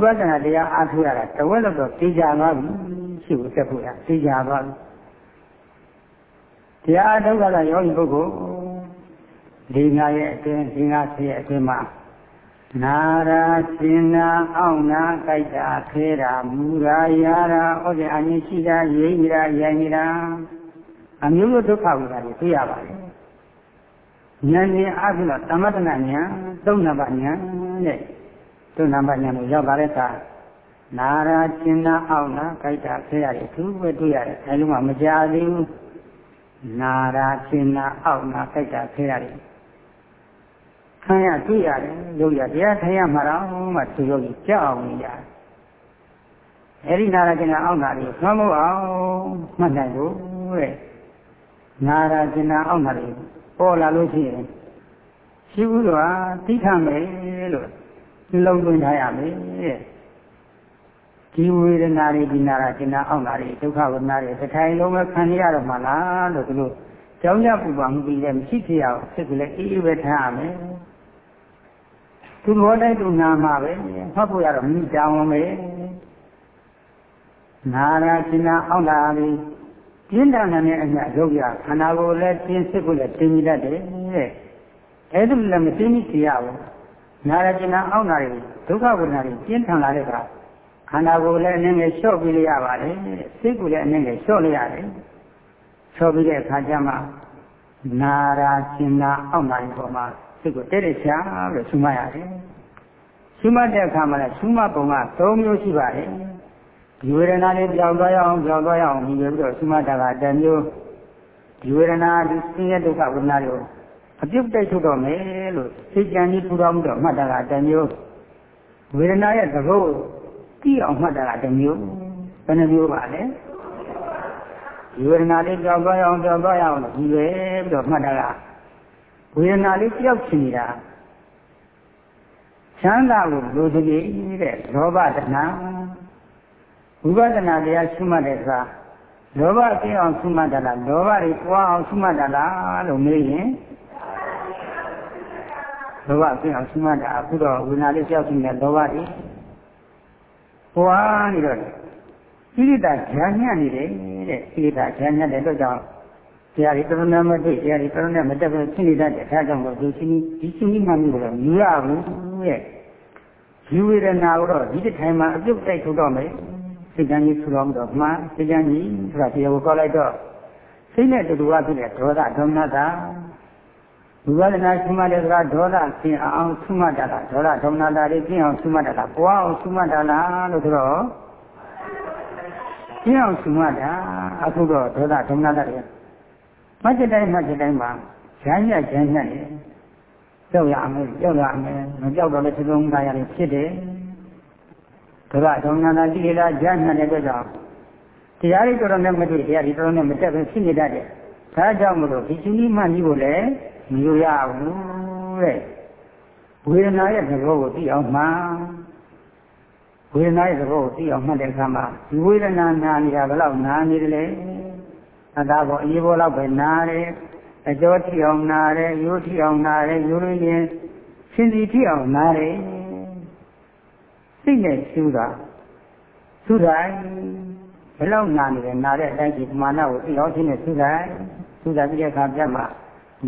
ဝိပဿနာတရားအထုတ်ရတာတဝက်လောက်တော့သိကြသွားပြီရှိဖို့တက်ဖို့ရသိကြသွားပြီတရားဒုက္ခကယောဂီပုဂ္ဂိုလ်ဒီငါရဲ့အတွင်းဒီငါဆရဲ့အတွင်းမှာနာရာရှင်နာအောင်နာကြိုက်တာခဲတာမူရာရာရာဩဇေအငြိရှိတာရိမ့်ရာရိုင်ရာအမျိုးမျိုးဒုက္ခဝိပါတွေသိရပါတယ် ဉာဏ်ရှင်အပြင်တော့သမထနာဉာဏ်သုံးနံပါတ်ဉာဏ်တဲ့သုံးနံပါတ်ဉာဏ်ကိုရောက်ပါတဲ့အခါနာရာရှင်နာအောင်နာကြိုက်တာခဲရတယ်သူပဲတွေ့ရတယ်အဲလိုမှမကြသေးဘူးနာရာရှင်နာအောက်နာကြိုက်တာခဲရတယ်ခံရတွေ့ရတယ်ရုပ်ရတရားထိုင်ရမှာတော့မှသူရုပ်ကြီးကြောက်အောင်နေရတယ်အဲဒီနာရာရှင်နာအောက်နာလေးသွမ်းမို့အောင်မှတ်နိုင်ဖို့တဲ့နာရာရှင်နာအောက်နာလေး ပေါ်လာလို့ရှိရင်ရှိဘူးတော့သိထမယ်လို့လုံးသွင်းထားရမယ်တဲ့ဒီဝေဒနာတွေဒီနာရာကျင်နာအောင်တာတွေဒုက္ခဝေဒနာတွေတစ်ထိုင်လုံးပဲခံရတော့မှလားလို့ဒီလိုကြောင်းရပူပါမှုပြီးလည်းမရှိဖြစ်ရအောင်စိတ်ကလေးအေးအေးပဲထားရမယ်သူဘောတိုင်းသူနာမှာပဲဖတ်ဖို့ရတော့မိကြောင်းမယ်နာရာကျင်နာအောင်တာတွေ ပြင်းထန်တဲ့အမြတ်ရုပ်ရခန္ဓာကိုယ်လည်းပြင်းစစ်ကိုလည်းတင်းမိတတ်တယ်တဲ့အဲ့ဒါလည်းမသိမိစီရဘူးနာရာကျင်နာအောင်တာတွေဒုက္ခဝေဒနာတွေပြင်းထန်လာတဲ့အခါခန္ဓာကိုယ်လည်းအနည်းငယ်လျှော့ပြီးရပါတယ်စိတ်ကိုလည်းအနည်းငယ်လျှော့လိုက်ရတယ်လျှော့ပြီးတဲ့အခါကျမှနာရာကျင်နာအောက်နိုင်ပေါ်မှာစိတ်ကိုတဲ့တဲ့ချာလို့ရှုမှတ်ရတယ်ရှုမှတ်တဲ့အခါမှာလည်းရှုမှတ်ပုံက၃မျိုးရှိပါတယ် ဒီဝေဒနာလေးကြောင်သွားရအောင်ကြောင်သွားရအောင်ပြီးပြီးတော့ရှုမှတ်တာကတမျိုးဒီဝေဒနာဒီဆင်းရဲဒုက္ခဝေဒနာတွေကိုအပြုတ်တိုက်ထုတ်တော့မယ်လို့စိတ်ကြံကြီးထူထောင်ပြီးတော့မှတ်တာကတမျိုးဝေဒနာရဲ့သဘောကြည့်အောင်မှတ်တာကတစ်မျိုးဘယ်နှမျိုးပါလဲဒီဝေဒနာလေးကြောက်သွားရအောင်ကြောက်သွားရအောင်ဒီပဲပြီးတော့မှတ်တာကဝေဒနာလေးကြောက်ချင်နေတာချမ်းသာကိုလိုချင်တဲ့လောဘတဏှာ ဝိပဿနာတရားရှုမှတ်တဲ့အခါလောဘကင်းအောင်ရှုမှတ်တာလားလောဘတွေပွားအောင်ရှုမှတ်တာလားလို့မေးရင်လောဘကင်းအောင်ရှုမှတ်တာအခုတော့ဝေဒနာလေးကြောက်နေတဲ့လောဘတွေပွားနေတော့ကိလေသာဉာဏ်ညံ့နေတယ်တဲ့ကိလေသာဉာဏ်ညံ့တဲ့အတွက်ကြောင့်တရားတွေတော်တော်မတွေ့တရားတွေတော်တော်မတက်ပဲဖြစ်နေတတ်တယ်ဒါကြောင့်မို့ဒီရှင်ဒီရှင်ကြီးမှမျိုးတော့ယူရဘူးတဲ့ယူဝေဒနာကိုတော့ဒီတစ်ထိုင်မှာအပြုတ်တိုက်ထုတ်တော့မယ် စိတ်ကံကြီးဆူတော်တော့မှစိတ်ကံကြီးဆိုတာတရားကိုကောက်လိုက်တော့စိတ်နဲ့တူတူကဖြစ်တဲ့ဒေါသဒေါမနတာဝိပဿနာရှုမှတ်တဲ့ကဒေါသဆင်းအောင်ရှုမှတ်တာလားဒေါသဒေါမနတာတွေရှင်းအောင်ရှုမှတ်တာလားပွားအောင်ရှုမှတ်တာလားလို့ဆိုတော့ရှင်းအောင်ရှုမှတ်တာအခုတော့ဒေါသဒေါမနတာတွေမှတ်တဲ့တိုင်းမှတ်တဲ့တိုင်းမှာဈာညက်ဈာညက်နေကြောက်ရမယ်ကြောက်ရမယ်မကြောက်တော့လည်းသလုံးသားရတယ်ဖြစ်တယ် ဒေါသဒေါမနတာကြည့်ရတာဈာညက်တဲ့အတွက်ကြောင့်တရားတွေတော်တော်နဲ့မတွေ့တရားတွေတော်တော်နဲ့မတက်ပဲဖြစ်နေတတ်တယ်ဒါကြောင့်မလို့ဒီရှင်ကြီးမှကြီးကိုလည်းမယူရဘူးတဲ့ဝေဒနာရဲ့သဘောကိုသိအောင်မှဝေဒနာရဲ့သဘောကိုသိအောင်မှတ်တဲ့အခါမှာဒီဝေဒနာနာနေတာဘယ်လောက်နာနေတယ်လဲအသာပေါ်အေးပေါ်လောက်ပဲနာတယ်အကျော်ထိအောင်နာတယ်ရိုးထိအောင်နာတယ်ရိုးရင်းချင်းရှင်စီထိအောင်နာတယ် စိတ်နဲ့ရှုတာရှုတိုင်းဘယ်လောက်နာနေလဲနာတဲ့အတိုင်းဒီပမာဏကိုသိအောင်ချင်းနဲ့ရှုတိုင်းရှုတာပြီးတဲ့အခါပြတ်မှာ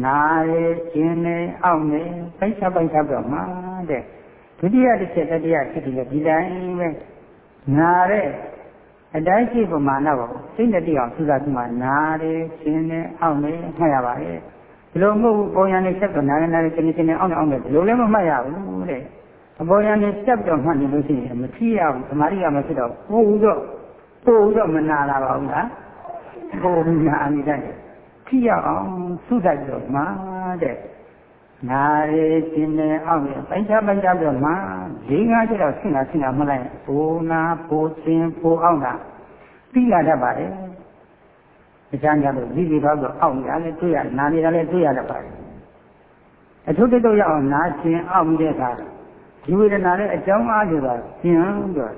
နာရဲခြင်းနဲ့အောက်နဲ့ပိုက်ချပိုက်ချတော့မှာတဲ့ဒုတိယတစ်ချက်တတိယဖြစ်တယ်ဒီတိုင်းပဲနာတဲ့အတိုင်းရှိပမာဏပေါ့စိတ်နဲ့တည်အောင်သုသာကမှနာရဲခြင်းနဲ့အောက်နဲ့မှတ်ရပါရဲ့ဒီလိုမဟုတ်ဘူးပေါ်ရန်နေချက်တော့နာရနာရချင်းချင်းအောင်အောင်တယ်ဒီလိုလည်းမမှတ်ရဘူးတဲ့ အပေါ်ရန်နေချက်တော့မှတ်နေလို့ရှိရင်မထီးရဘူးသမာဓိကမဖြစ်တော့ပို့ဦးတော့ပို့ဦးတော့မနာလာပါဘူးလားပို့နာနေတဲ့ထီးရအောင်သုတိုက်တော့မှာတဲ့နာရီရှင်နေအောင်ရပိုင်းခြားပိုင်းခြားပြောမှာ၄၅ချက်တော့ဆင်းလာဆင်းလာမလိုက်ဘူနာဘူချင်းဘူအောင်တာပြီးလာတတ်ပါတယ်အချမ်းကြလို့ဒီဒီတော့ဆိုအောက်နေတာလည်းတွေ့ရနာနေတာလည်းတွေ့ရတတ်ပါတယ်အထုတတော့ရအောင်နာချင်းအောက်ပြီးတဲ့အခါ ဒီဝေဒနာနဲ့အကြောင်းအားဖြင့်ပါရှင်းတော့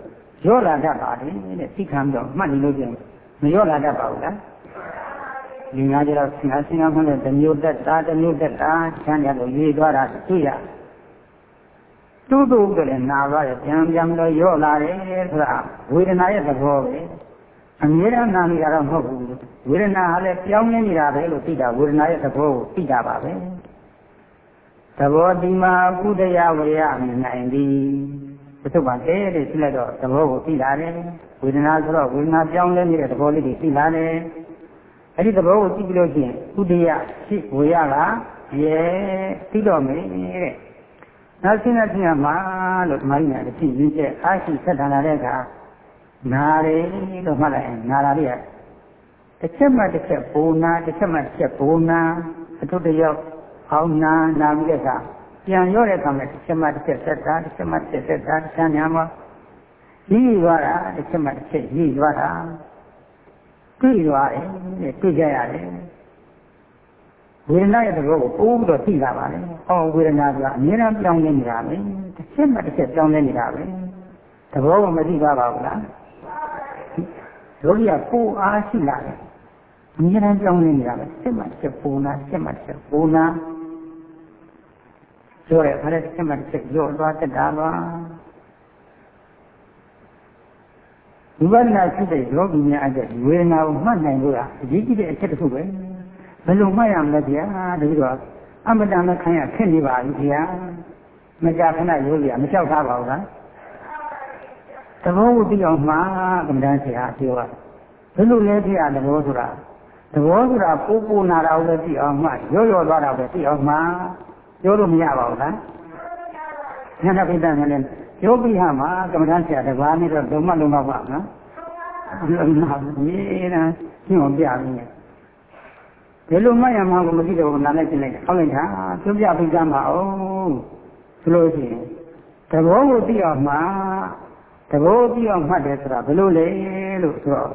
ရောလာတတ်ပါတယ်တဲ့သိခံတော့မှတ်နေလို့ပြန်မရောလာတတ်ပါဘူးလားဒီငါကြတော့ဆင်ဟာဆင်ဟာမှလည်းတစ်မျိုးတက်တာတစ်မျိုးတက်တာချမ်းရလို့ရေးသွားတာတွေ့ရတူတူကလည်းနာသွားတယ်ပြန်ပြန်တော့ရော့လာတယ်ဆိုတာဝေဒနာရဲ့သဘောပဲအမြဲတမ်းနာနေတာတော့မဟုတ်ဘူးဝေဒနာဟာလည်းပြောင်းလဲနေတာပဲလို့သိတာဝေဒနာရဲ့သဘောကိုသိတာပါပဲ သဘောဒီမှာကုသယဝေယနိုင်သည်သုတ်ပါတဲ့တဲ့သိလိုက်တော့သဘောကိုသိလာတယ်ဝေဒနာဆိုတော့ဝေဒနာပြောင်းလဲနေတဲ့သဘောလေးတွေသိလာတယ်အဲ့ဒီသဘောကိုကြည့်ပြီးလို့ရှိရင်ဥဒယရှိဝေရကရဲသိတော့မယ်တဲ့နောက်ရှင်းတဲ့ပြင်မှာလို့ဒီမှာကြီးနဲ့သိရင်းချက်အားရှိဆက်ထန်လာတဲ့အခါနာရီလို့မှတ်လိုက်ရင်နာရာလေးကတစ်ချက်မှတစ်ချက်ဘုံနာတစ်ချက်မှတစ်ချက်ဘုံနာအထုတရောက် အောင်းနာနာပြီးတဲ့အခါပြန်ရော့တဲ့အခါမှာတစ်ချက်မှတစ်ချက်ဆက်တာတစ်ချက်မှတစ်ချက်ဆက်တာတစ်ချက်ညာမှာကြီးသွားတာတစ်ချက်မှတစ်ချက်ကြီးသွားတာတွေ့သွားတယ်တွေ့ကြရတယ်ဝေဒနာရဲ့သဘောကိုပိုးပြီးတော့သိလာပါလေ။အော်ဝေဒနာကအမြဲတမ်းပြောင်းလဲနေတာပဲ။တစ်ချက်မှတစ်ချက်ပြောင်းလဲနေတာပဲ။သဘောကမသိပါပါဘူးလား။ဒုတိယပိုးအားရှိလာတယ်။အမြဲတမ်းပြောင်းလဲနေတာပဲ။တစ်ချက်မှတစ်ချက်ပိုးနာတစ်ချက်မှတစ်ချက်ပိုးနာ ပြောရဲခါတဲ့တစ်ချက်မှတစ်ချက်ကြော့သွားတက်တာပါ။ဝိပဿနာရှိတဲ့ယောဂီများအတဲ့ဝေဒနာကိုမှတ်နိုင်လို့ကအရေးကြီးတဲ့အချက်တစ်ခုပဲဘယ်လိုမှတ်ရမလဲဗျာတတိတော့အမတန်လည်းခိုင်းရခက်နေပါပြီဗျာမကြခဏရိုးရမလျှောက်ထားပါဘူးလားသဘောကိုသိအောင်မှာကမ္ဘာဆရာပြောတာဘယ်လိုလဲဖြစ်ရသဘောဆိုတာသဘောဆိုတာပိုးပိုးနာတာကိုလည်းသိအောင်မှရော့ရော့သွားတာကိုသိအောင်မှ ပြောလို့မရပါဘူးလားညနေပိဋကနဲ့လည်းပြောပြီးဟာမှာကမ္ဘာဆရာတပါးနဲ့တော့လုံးမလုံးတော့ပါနော်လုံးမမြေနာရှင်းအောင်ပြပြီးနေဘယ်လိုမှရမှာကိုမသိတော့ဘူးနားလိုက်ပြင်လိုက်တယ်။ဟောက်လိုက်တာသူပြပိကမှာအောင်ဆိုလို့ရှိရင်သဘောကိုသိအောင်မှာသဘောသိအောင်မှတ်တယ်ဆိုတာဘယ်လိုလဲလို့ဆိုတော့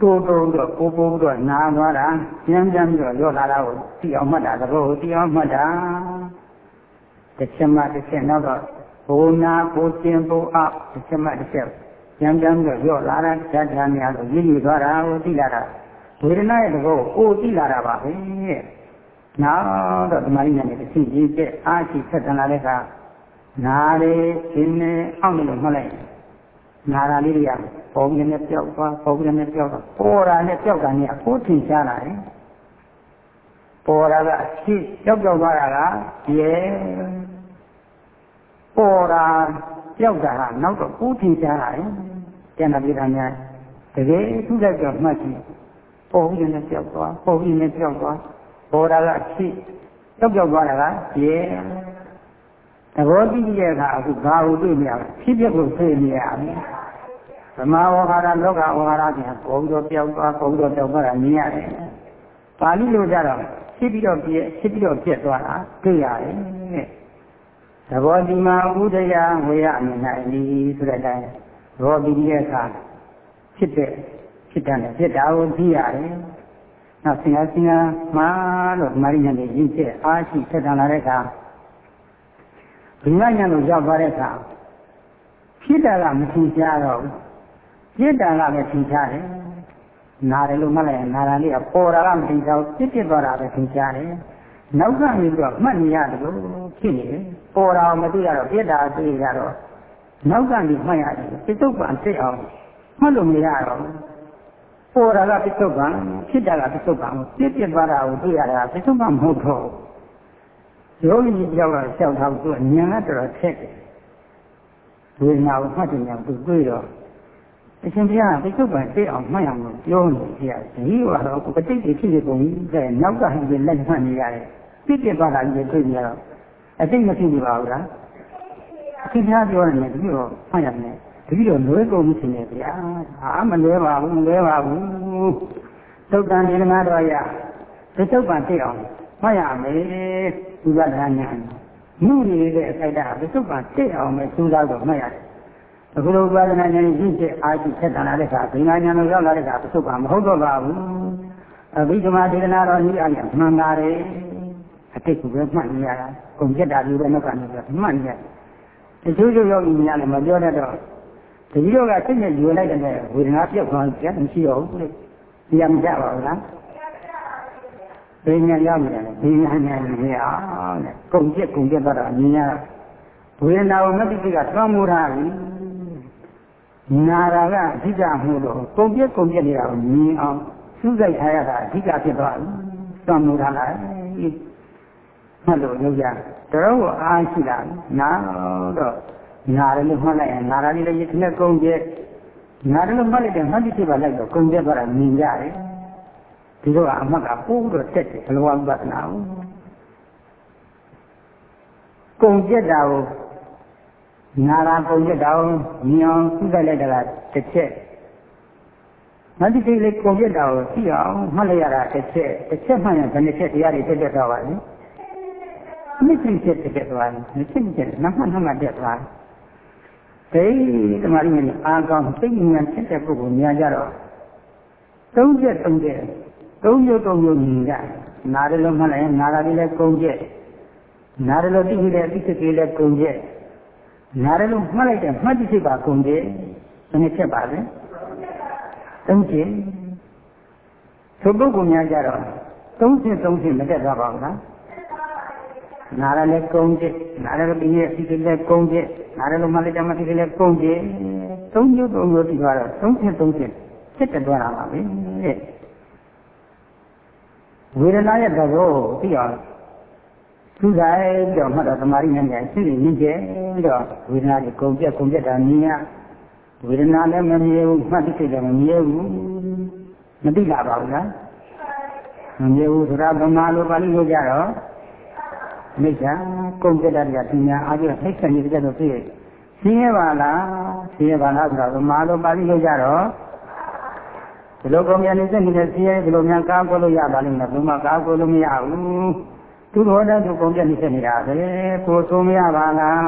တိုးတိုးတော့ပိုးပိုးတော့နားသွားတာပြန်ပြန်ပြီးတော့ရော့လာတာကိုသိအောင်မှတ်တာသဘောကိုသိအောင်မှတ်တာတစ်ချက်မှတစ်ချက်နောက်တော့ဘုံနာဘုကျင်ဘုံအောက်တစ်ချက်မှတစ်ချက်ပြန်ပြန်ပြီးတော့ရော့လာတာဓာတ်ဓာတ်များလို့ရည်ရည်သွားတာကိုသိလာတာဝေဒနာရဲ့သဘောကိုသိလာတာပါပဲတဲ့။နောက်တော့ဒီမလေးနဲ့တစ်စီကြီးတဲ့အားရှိဆက်တန်လာတဲ့အခါနာရီရှင်နေအောင်လို့မှတ်လိုက်။ နာရာလေးတွေကပုံရနဲ့ပြောက်သွားပုံရနဲ့ပြောက်သွားပေါ်တာနဲ့ပြောက်တာနဲ့အဖို့ထင်ရှားလာတယ်။ပေါ်တာကအရှိပြောက်ပြောက်သွားတာကရဲပေါ်တာပြောက်တာကနောက်တော့ကိုထင်ရှားလာတယ်။ကျန်တာပြည်သားများတကယ်သူ့လက်ကြောင့်မှတ်ကြည့်ပေါ်ပြီးနဲ့ပြောက်သွားပေါ်ပြီးနဲ့ပြောက်သွားပေါ်တာကအဖြစ်ပြောက်ပြောက်သွားတာကရဲ သဘောတည်တဲ့အခါအခုဘာကိုတွေ့နေရလဲဖြစ်ဖြစ်ကိုတွေ့နေရပြီသမာဝဟာရလောကဝဟာရပြန်ပေါ်ပြီးတော့ပြောက်သွားပေါ်ပြီးတော့ပြောက်သွားတာမြင်ရတယ်ပါဠိလိုကြတော့ဖြစ်ပြီးတော့ပြည့်ဖြစ်ပြီးတော့ပြက်သွားတာတွေ့ရတယ်တဲ့သဘောဒီမှာဥဒယဝေယအမြင်နိုင်ပြီဆိုတဲ့အတိုင်းသဘောတည်တဲ့အခါဖြစ်တဲ့ဖြစ်တယ်ဖြစ်တာကိုသိရတယ်။နောက်ဆင်ရဆင်ရမှာလို့မာရိညာနဲ့ရင်းချက်အားရှိထက်တန်လာတဲ့အခါ ဘိညာညာလို့ရောက်သွားတဲ့အခါဖြစ်တာကမထင်ရှားတော့ဘူး။ဖြစ်တာကပဲထင်ရှားတယ်။နာတယ်လို့မှတ်လိုက်ရင်နာတာလေးကပေါ်တာကမထင်ရှားဘူးဖြစ်ဖြစ်သွားတာပဲထင်ရှားတယ်။နောက်ကနေပြီးတော့မှတ်နေရတယ်လို့ဖြစ်နေတယ်။ပေါ်တာမသိရတော့ပြစ်တာသိရတော့နောက်ကနေမှတ်ရတယ်။စိတ်တုပ်ပံသိအောင်မှတ်လို့မရတော့ဘူး။ပေါ်တာကပစ္စုပန်ဖြစ်တာကပစ္စုပန်ပြစ်ပြသွားတာကိုတွေ့ရတာပစ္စုပန်မဟုတ်တော့ ယောဂီကြီးကြောက်ကလျှောက်ထားသူကဉာဏ်ကတော်တော်ထက်တယ်ဝေဒနာကိုမှတ်တယ်ညာသူတွေ့တော့အရှင်ဘုရားပိဿုပန်သိအောင်မှတ်အောင်လို့ပြောနေကြရတယ်။ဒီကတော့ပဋိတိဖြစ်ဖြစ်ပုံကြီးတဲ့နောက်ကဟန်ကြီးလက်မှတ်နေရတယ်။ပြစ်ပြသွားတာကြီးတွေ့နေရတော့အသိမဖြစ်နေပါဘူးလား။အရှင်ဘုရားပြောနေတယ်ဒီလိုမှတ်ရမယ်။ဒီလိုလွဲကုန်မှုရှင်နေဗျာ။အာမလွဲပါဘူးမလွဲပါဘူး။သုတ်တန်ဒီငါတော်ရပိဿုပန်သိအောင် မှတ်ရမယ်။ဒီကဒါညာမှုတွေတဲ့အခိုက်အတန့်ပိဿုပန်သိအောင်ပဲစူးစမ်းတော့မှတ်ရတယ်အခုလိုပါဒနာဉာဏ်ရှိတဲ့အာရှိဆက်တန်လာတဲ့အခါဘိညာဉာဏ်ကိုရောက်လာတဲ့အခါပစ္စုပန်မဟုတ်တော့ပါဘူးအဘိဓမ္မာဒေသနာတော်ကြီးအရမှန်ပါတယ်အတိတ်ကပဲမှတ်နေရတာကုန်ပြတ်တာလူပဲနောက်ကနေပြီးမှတ်နေရတချို့ချို့ယောဂီများလည်းမပြောတတ်တော့တတိယကစိတ်နဲ့ယူလိုက်တဲ့ဝေဒနာပြောက်သွားကြမရှိတော့ဘူးလေဒီရမကြပါဘူးလား ဘိညာရောက်နေတယ်ဘိညာဉာဏ်ကြီးအောင်တဲ့ကုန်ပြတ်ကုန်ပြတ်တော့အမြင်ရဝေဒနာကိုမသိသိကသွမ်းမိုးထားပြီနာတာကအဓိကမှုလို့ကုန်ပြက်ကုန်ပြက်နေတာကိုမြင်အောင်စူးစိုက်ထားရတာအဓိကဖြစ်သွားပြီ။သွမ်းမှုထားလိုက်မှတ်လို့ရုပ်ရတော့အားရှိလာနာတော့နာတယ်လို့မှတ်လိုက်ရင်နာတာလေးလည်းရစ်နဲ့ကုန်ပြက်နာတယ်လို့မှတ်လိုက်တယ်မှတ်ပြီးဖြစ်ပါလိုက်တော့ကုန်ပြက်သွားတာမြင်ရတယ်။ ဒီတော့အမှတ်ကပိုးပြီးတော့တက်တယ်ဘလဝဝိပဿနာကိုကုန်ပြက်တာကိုနာရာပုံရတောင်မြင်အောင်သိလိုက်လိုက်တာတစ်ချက်မတိတိလေးပုံရတောင်သိအောင်မှတ်လိုက်ရတာတစ်ချက်တစ်ချက်မှန်ရင်ဘယ်နှချက်တရားတွေတက်တက်သွားပါလဲမြစ်ချင်းချက်တက်သွားတယ်မြစ်ချင်းချက်နမှတ်နမှတ်တက်သွားတယ်ဒီတမာရီနဲ့အာကောင်းသိဉာဏ်ချက်တဲ့ပုဂ္ဂိုလ်များကြတော့သုံးချက်သုံးချက် သုံးမျိုးသုံးမျိုးမြင်ကြနားရလို့မှတ်လိုက်ရင်နားရလေးလည်းကုန်ချက်နားရလို့သိပြီးတဲ့အသိစိတ်ကလေးလည်းကုန်ချက်နားရလို့မှတ်လိုက်တဲ့မှတ်တိစိတ်ပါကုန်တယ်ဘယ်နှချက်ပါလဲသုံးချက်သို့ပုဂ္ဂိုလ်များကြတော့သုံးချက်သုံးချက်မတက်သွားပါဘူးလားနားရလည်းကုန်ချက်နားရလို့ဒီရဲ့ဒီကလေးကုန်ချက်နားရလို့မှတ်လိုက်တဲ့မှတ်တိကလေးကုန်ချက်သုံးမျိုးသုံးမျိုးပြီးသွားတော့သုံးချက်သုံးချက်ဖြစ်တက်သွားတာပါပဲတဲ့ ဝေဒနာရဲ့သဘောကိုသိအောင်သူကဲတော့မှတ်တော့သမာဓိနဲ့မြန်ရှိနေနေကြတော့ဝေဒနာကိုကုန်ပြက်ကုန်ပြက်တာမြင်ရဝေဒနာလည်းမမြင်ဘူးမှတ်သိစိတ်လည်းမမြင်ဘူးမသိလာပါဘူးလားမမြင်ဘူးဆိုတာဗမာလိုပါဠိလိုကြတော့မိစ္ဆာကုန်ပြက်တာတွေကသင်ညာအားဖြင့်ဖိတ်ဆန်နေတဲ့တော့ဖြစ်ရှင်းရပါလားရှင်းရပါလားဆိုတော့ဗမာလိုပါဠိလိုကြတော့ ဒီလိုကုန်မြန်နေတဲ့နေတဲ့ရှင်းရဒီလိုများကားကိုလို့ရပါလိမ့်မယ်ဘုမကားကိုလို့မရဘူးသူတော်တဲ့သူကုန်ပြနေဖြစ်နေတာပဲကိုသုံးမရပါလား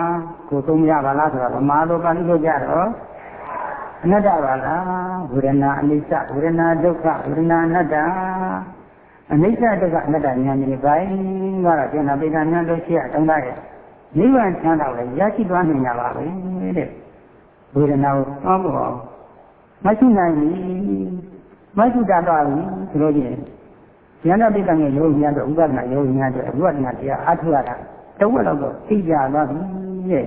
ကိုသုံးမရပါလားဆိုတော့ဗမာလိုပါဠိလိုကြတော့အနတ္တပါလားဝေဒနာအနိစ္စဝေဒနာဒုက္ခဝေဒနာအနတ္တအနိစ္စဒုက္ခအနတ္တဉာဏ်ကြီးပိုင်းကတော့ကျန်တာပိဋကဉာဏ်တို့ရှိရတောင်းတရဲ့နိဗ္ဗာန်ချမ်းသာကိုရရှိသွားနိုင်ကြပါပဲတဲ့ဝေဒနာကိုအောင်းဖို့မရှိနိုင်ဘူး မရှိတတ်တော့ဘူးဆိုလို့ချင်းဉာဏပိဋကငယ်ယောဂီများတော့ဥပဒနာယောဂီများတော့ဥပဒနာတရားအထုရတာတဝက်တော့သိကြသွားပြီရဲ့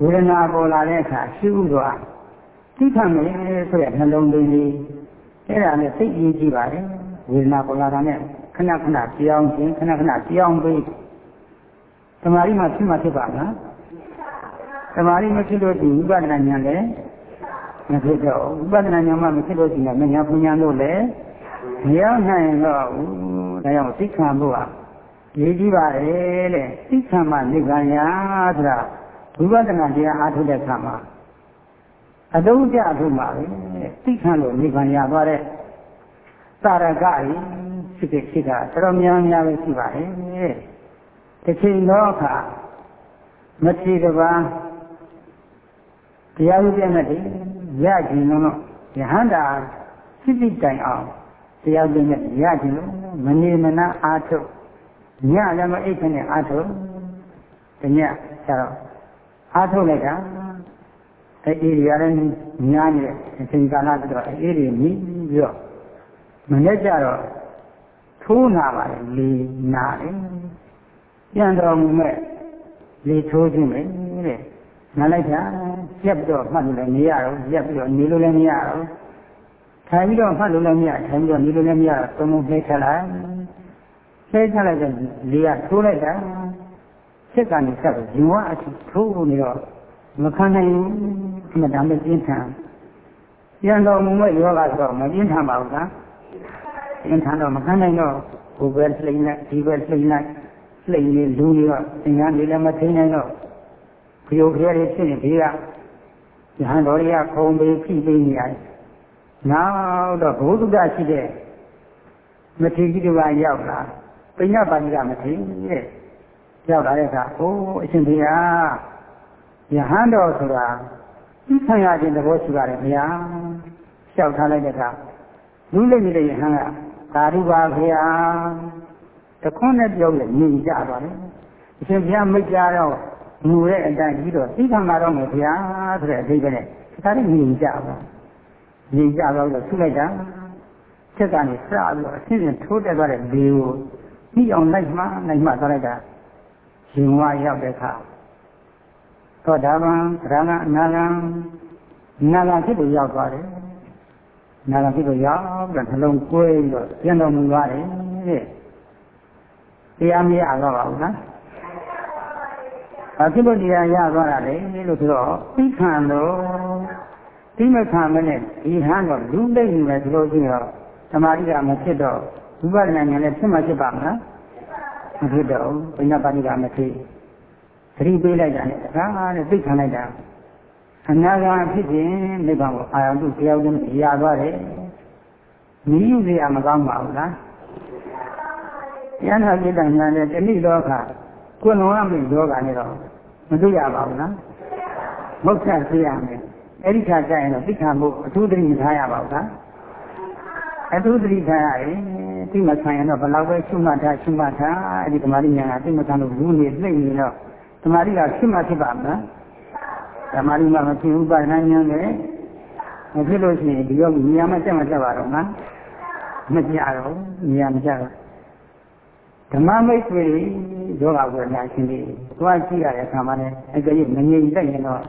ဝေဒနာပေါ်လာတဲ့အခါရှိဥစွာသိခံမယ်ဆိုတဲ့နှလုံးသွင်းလေးအဲ့ဒါနဲ့စိတ်ကြီးကြည့်ပါလေဝေဒနာပေါ်လာတာနဲ့ခဏခဏပြောင်းခြင်းခဏခဏပြောင်းပြီးသမာဓိမှဖြစ်မှဖြစ်ပါမလားသမာဓိမဖြစ်လို့ဒီဥပဒနာဉာဏ်လည်း မဖြစ်တော့ဥပဒနာဉာဏ်မှမဖြစ်လို့ဒီနဲ့ဉာဏ်ပညာလို့လည်းမရောက်နိုင်တော့ဘူးဒါကြောင့်သိခံဖို့ကရေးကြည့်ပါလေတဲ့သိခံမှနိဗ္ဗာန်ရာဆိုတာဝိပဿနာတရားအားထုတ်တဲ့အခါမှာအတုံးကြထုတ်ပါပဲသိခံလို့နိဗ္ဗာန်ရသွားတဲ့သာရကကြီးဖြစ်ဖြစ်ဖြစ်တာတော်တော်များများပဲရှိပါတယ်တစ်ချိန်တော့အခါမတိတပါတရားဥပဒေနဲ့ ရကြည်လုံးတော့ယဟန္တာစိတ္တိတိုင်အောင်တရားကျင့်နဲ့ရကြည့်လို့မနေမနာအားထုတ်ညလည်းမအိတ်ခနဲ့အားထုတ်တညကျတော့အားထုတ်လိုက်တာအဲဒီရလည်းညားနေတဲ့အချိန်ကာလတော့အေးတွေမြည်ပြီးတော့မနေ့ကျတော့ထိုးနာပါလေလေနာတယ်ပြန်တော်မူမဲ့လေထိုးခြင်းပဲတဲ့ နားလိုက်တာရက်ပြီးတော့မှတ်လို့လည်းမရတော့ရက်ပြီးတော့နေလို့လည်းမရတော့ထိုင်ပြီးတော့မှတ်လို့လည်းမရထိုင်ပြီးတော့နေလို့လည်းမရတော့သုံးလုံးနှိမ့်ထလိုက်နှိမ့်ထလိုက်တဲ့လေကထိုးလိုက်တာစိတ်ကနေဆက်ပြီးဇင်ဝအထိထိုးနေတော့မခံနိုင်ဘူးအမှန်တမ်းပဲပြင်းထန်ပြန်တော်မူမဲ့ယောဂဆိုတော့မပြင်းထန်ပါဘူးလားပြင်းထန်တော့မခံနိုင်တော့ကိုယ်ပဲလှိမ့်လိုက်ဒီပဲလှိမ့်လိုက်လှိမ့်နေလူတွေတော့သင်္ကန်းလေးလည်းမထိနိုင်တော့ ခရုခရဲတွေဖြစ်နေဘေးကယဟန်တော်တွေကခုံပေးဖိပေးနေရတယ်နောက်တော့ဘုဒ္ဓရှိတဲ့မထေရကြီးတွေကရောက်လာပိညပါဏိကမထေရရဲ့ရောက်လာတဲ့အခါအိုးအရှင်ဘုရားယဟန်တော်ဆိုတာသိခံရခြင်းသဘောရှိပါတယ်ဗျာလျှောက်ထားလိုက်တဲ့အခါလူလိမ့်နေတဲ့ယဟန်ကသာဓုပါဗျာတခွန်းနဲ့ပြောလို့ညင်ကြသွားတယ်အရှင်ဘုရားမိတ်ကြတော့ ငူတဲ့အတိုင်းပြီးတော့သိခံရတော့မယ်ဗျာဆိုတဲ့အဓိပ္ပာယ်နဲ့ဒါလည်းညင်ကြပါညင်ကြတော့လို့ဆုလိုက်တာချက်ကနေစပြီးတော့အရှင်းရှင်းထိုးတက်သွားတဲ့လေကိုညှိအောင်လိုက်မှလိုက်မှသွားလိုက်တာရှင်ဝါရောက်တဲ့အခါသောတာပန်သရဏအနာဂံနာဂံဖြစ်လို့ရောက်သွားတယ်နာဂံဖြစ်လို့ရောက်ပြီးနှလုံးကွဲပြီးတော့ပြန်တော်မူသွားတယ်တဲ့တရားမရတော့ပါဘူးနော် ဘာဖြစ်လို့တရားရသွားတာလဲလို့ဆိုတော့သိခံတော့သိမခံမနဲ့ဒီဟန်တော့လူလိမ့်နေတယ်ဆိုလို့ရှိတော့သမာဓိကမဖြစ်တော့ဝိပဿနာဉာဏ်လည်းဖြစ်မှဖြစ်ပါမလားမဖြစ်တော့ဘိညာပါဏိကမဖြစ်သတိပေးလိုက်တာနဲ့တခါနဲ့သိခံလိုက်တာအနာဂတ်ဖြစ်ခြင်းနိဗ္ဗာန်ကိုအာရုံပြုတရားဝင်ရသွားတယ်။မြည်ယူစရာမကောင်းပါဘူးလား။ယန္တာပိတ္တညာနဲ့တဏိလောက ကိုယ်လုံးဝမိလောကနဲ့တော့မတွေ့ရပါဘူးလား။မုတ်ဆက်သိရမယ်။အဲ့ဒီခါကျရင်တော့သိခံမှုအထူးသတိထားရပါဘူးလား။အထူးသတိထားရရင်သိမခံရင်တော့ဘယ်လောက်ပဲရှုမှတ်ထားရှုမှတ်ထားအဲ့ဒီဓမ္မရိညာကသိမခံလို့ဘူးနေသိနေတော့ဓမ္မရိကဖြစ်မှဖြစ်ပါမလားဓမ္မရိကမဖြစ်ဘူးပါဏဉာဏ်နဲ့မဖြစ်လို့ရှိရင်ဒီယောဂီဉာဏ်မတက်မတက်ပါတော့နော်မကြတော့ဉာဏ်မကြတော့ ဓမ္မမိတ်ဆွေယောဂဝေဒနာရှင်တွေသွားကြည့်ရတဲ့အခါမှာလည်းအကြိမ်မငြိမ်သက်ရင်တော့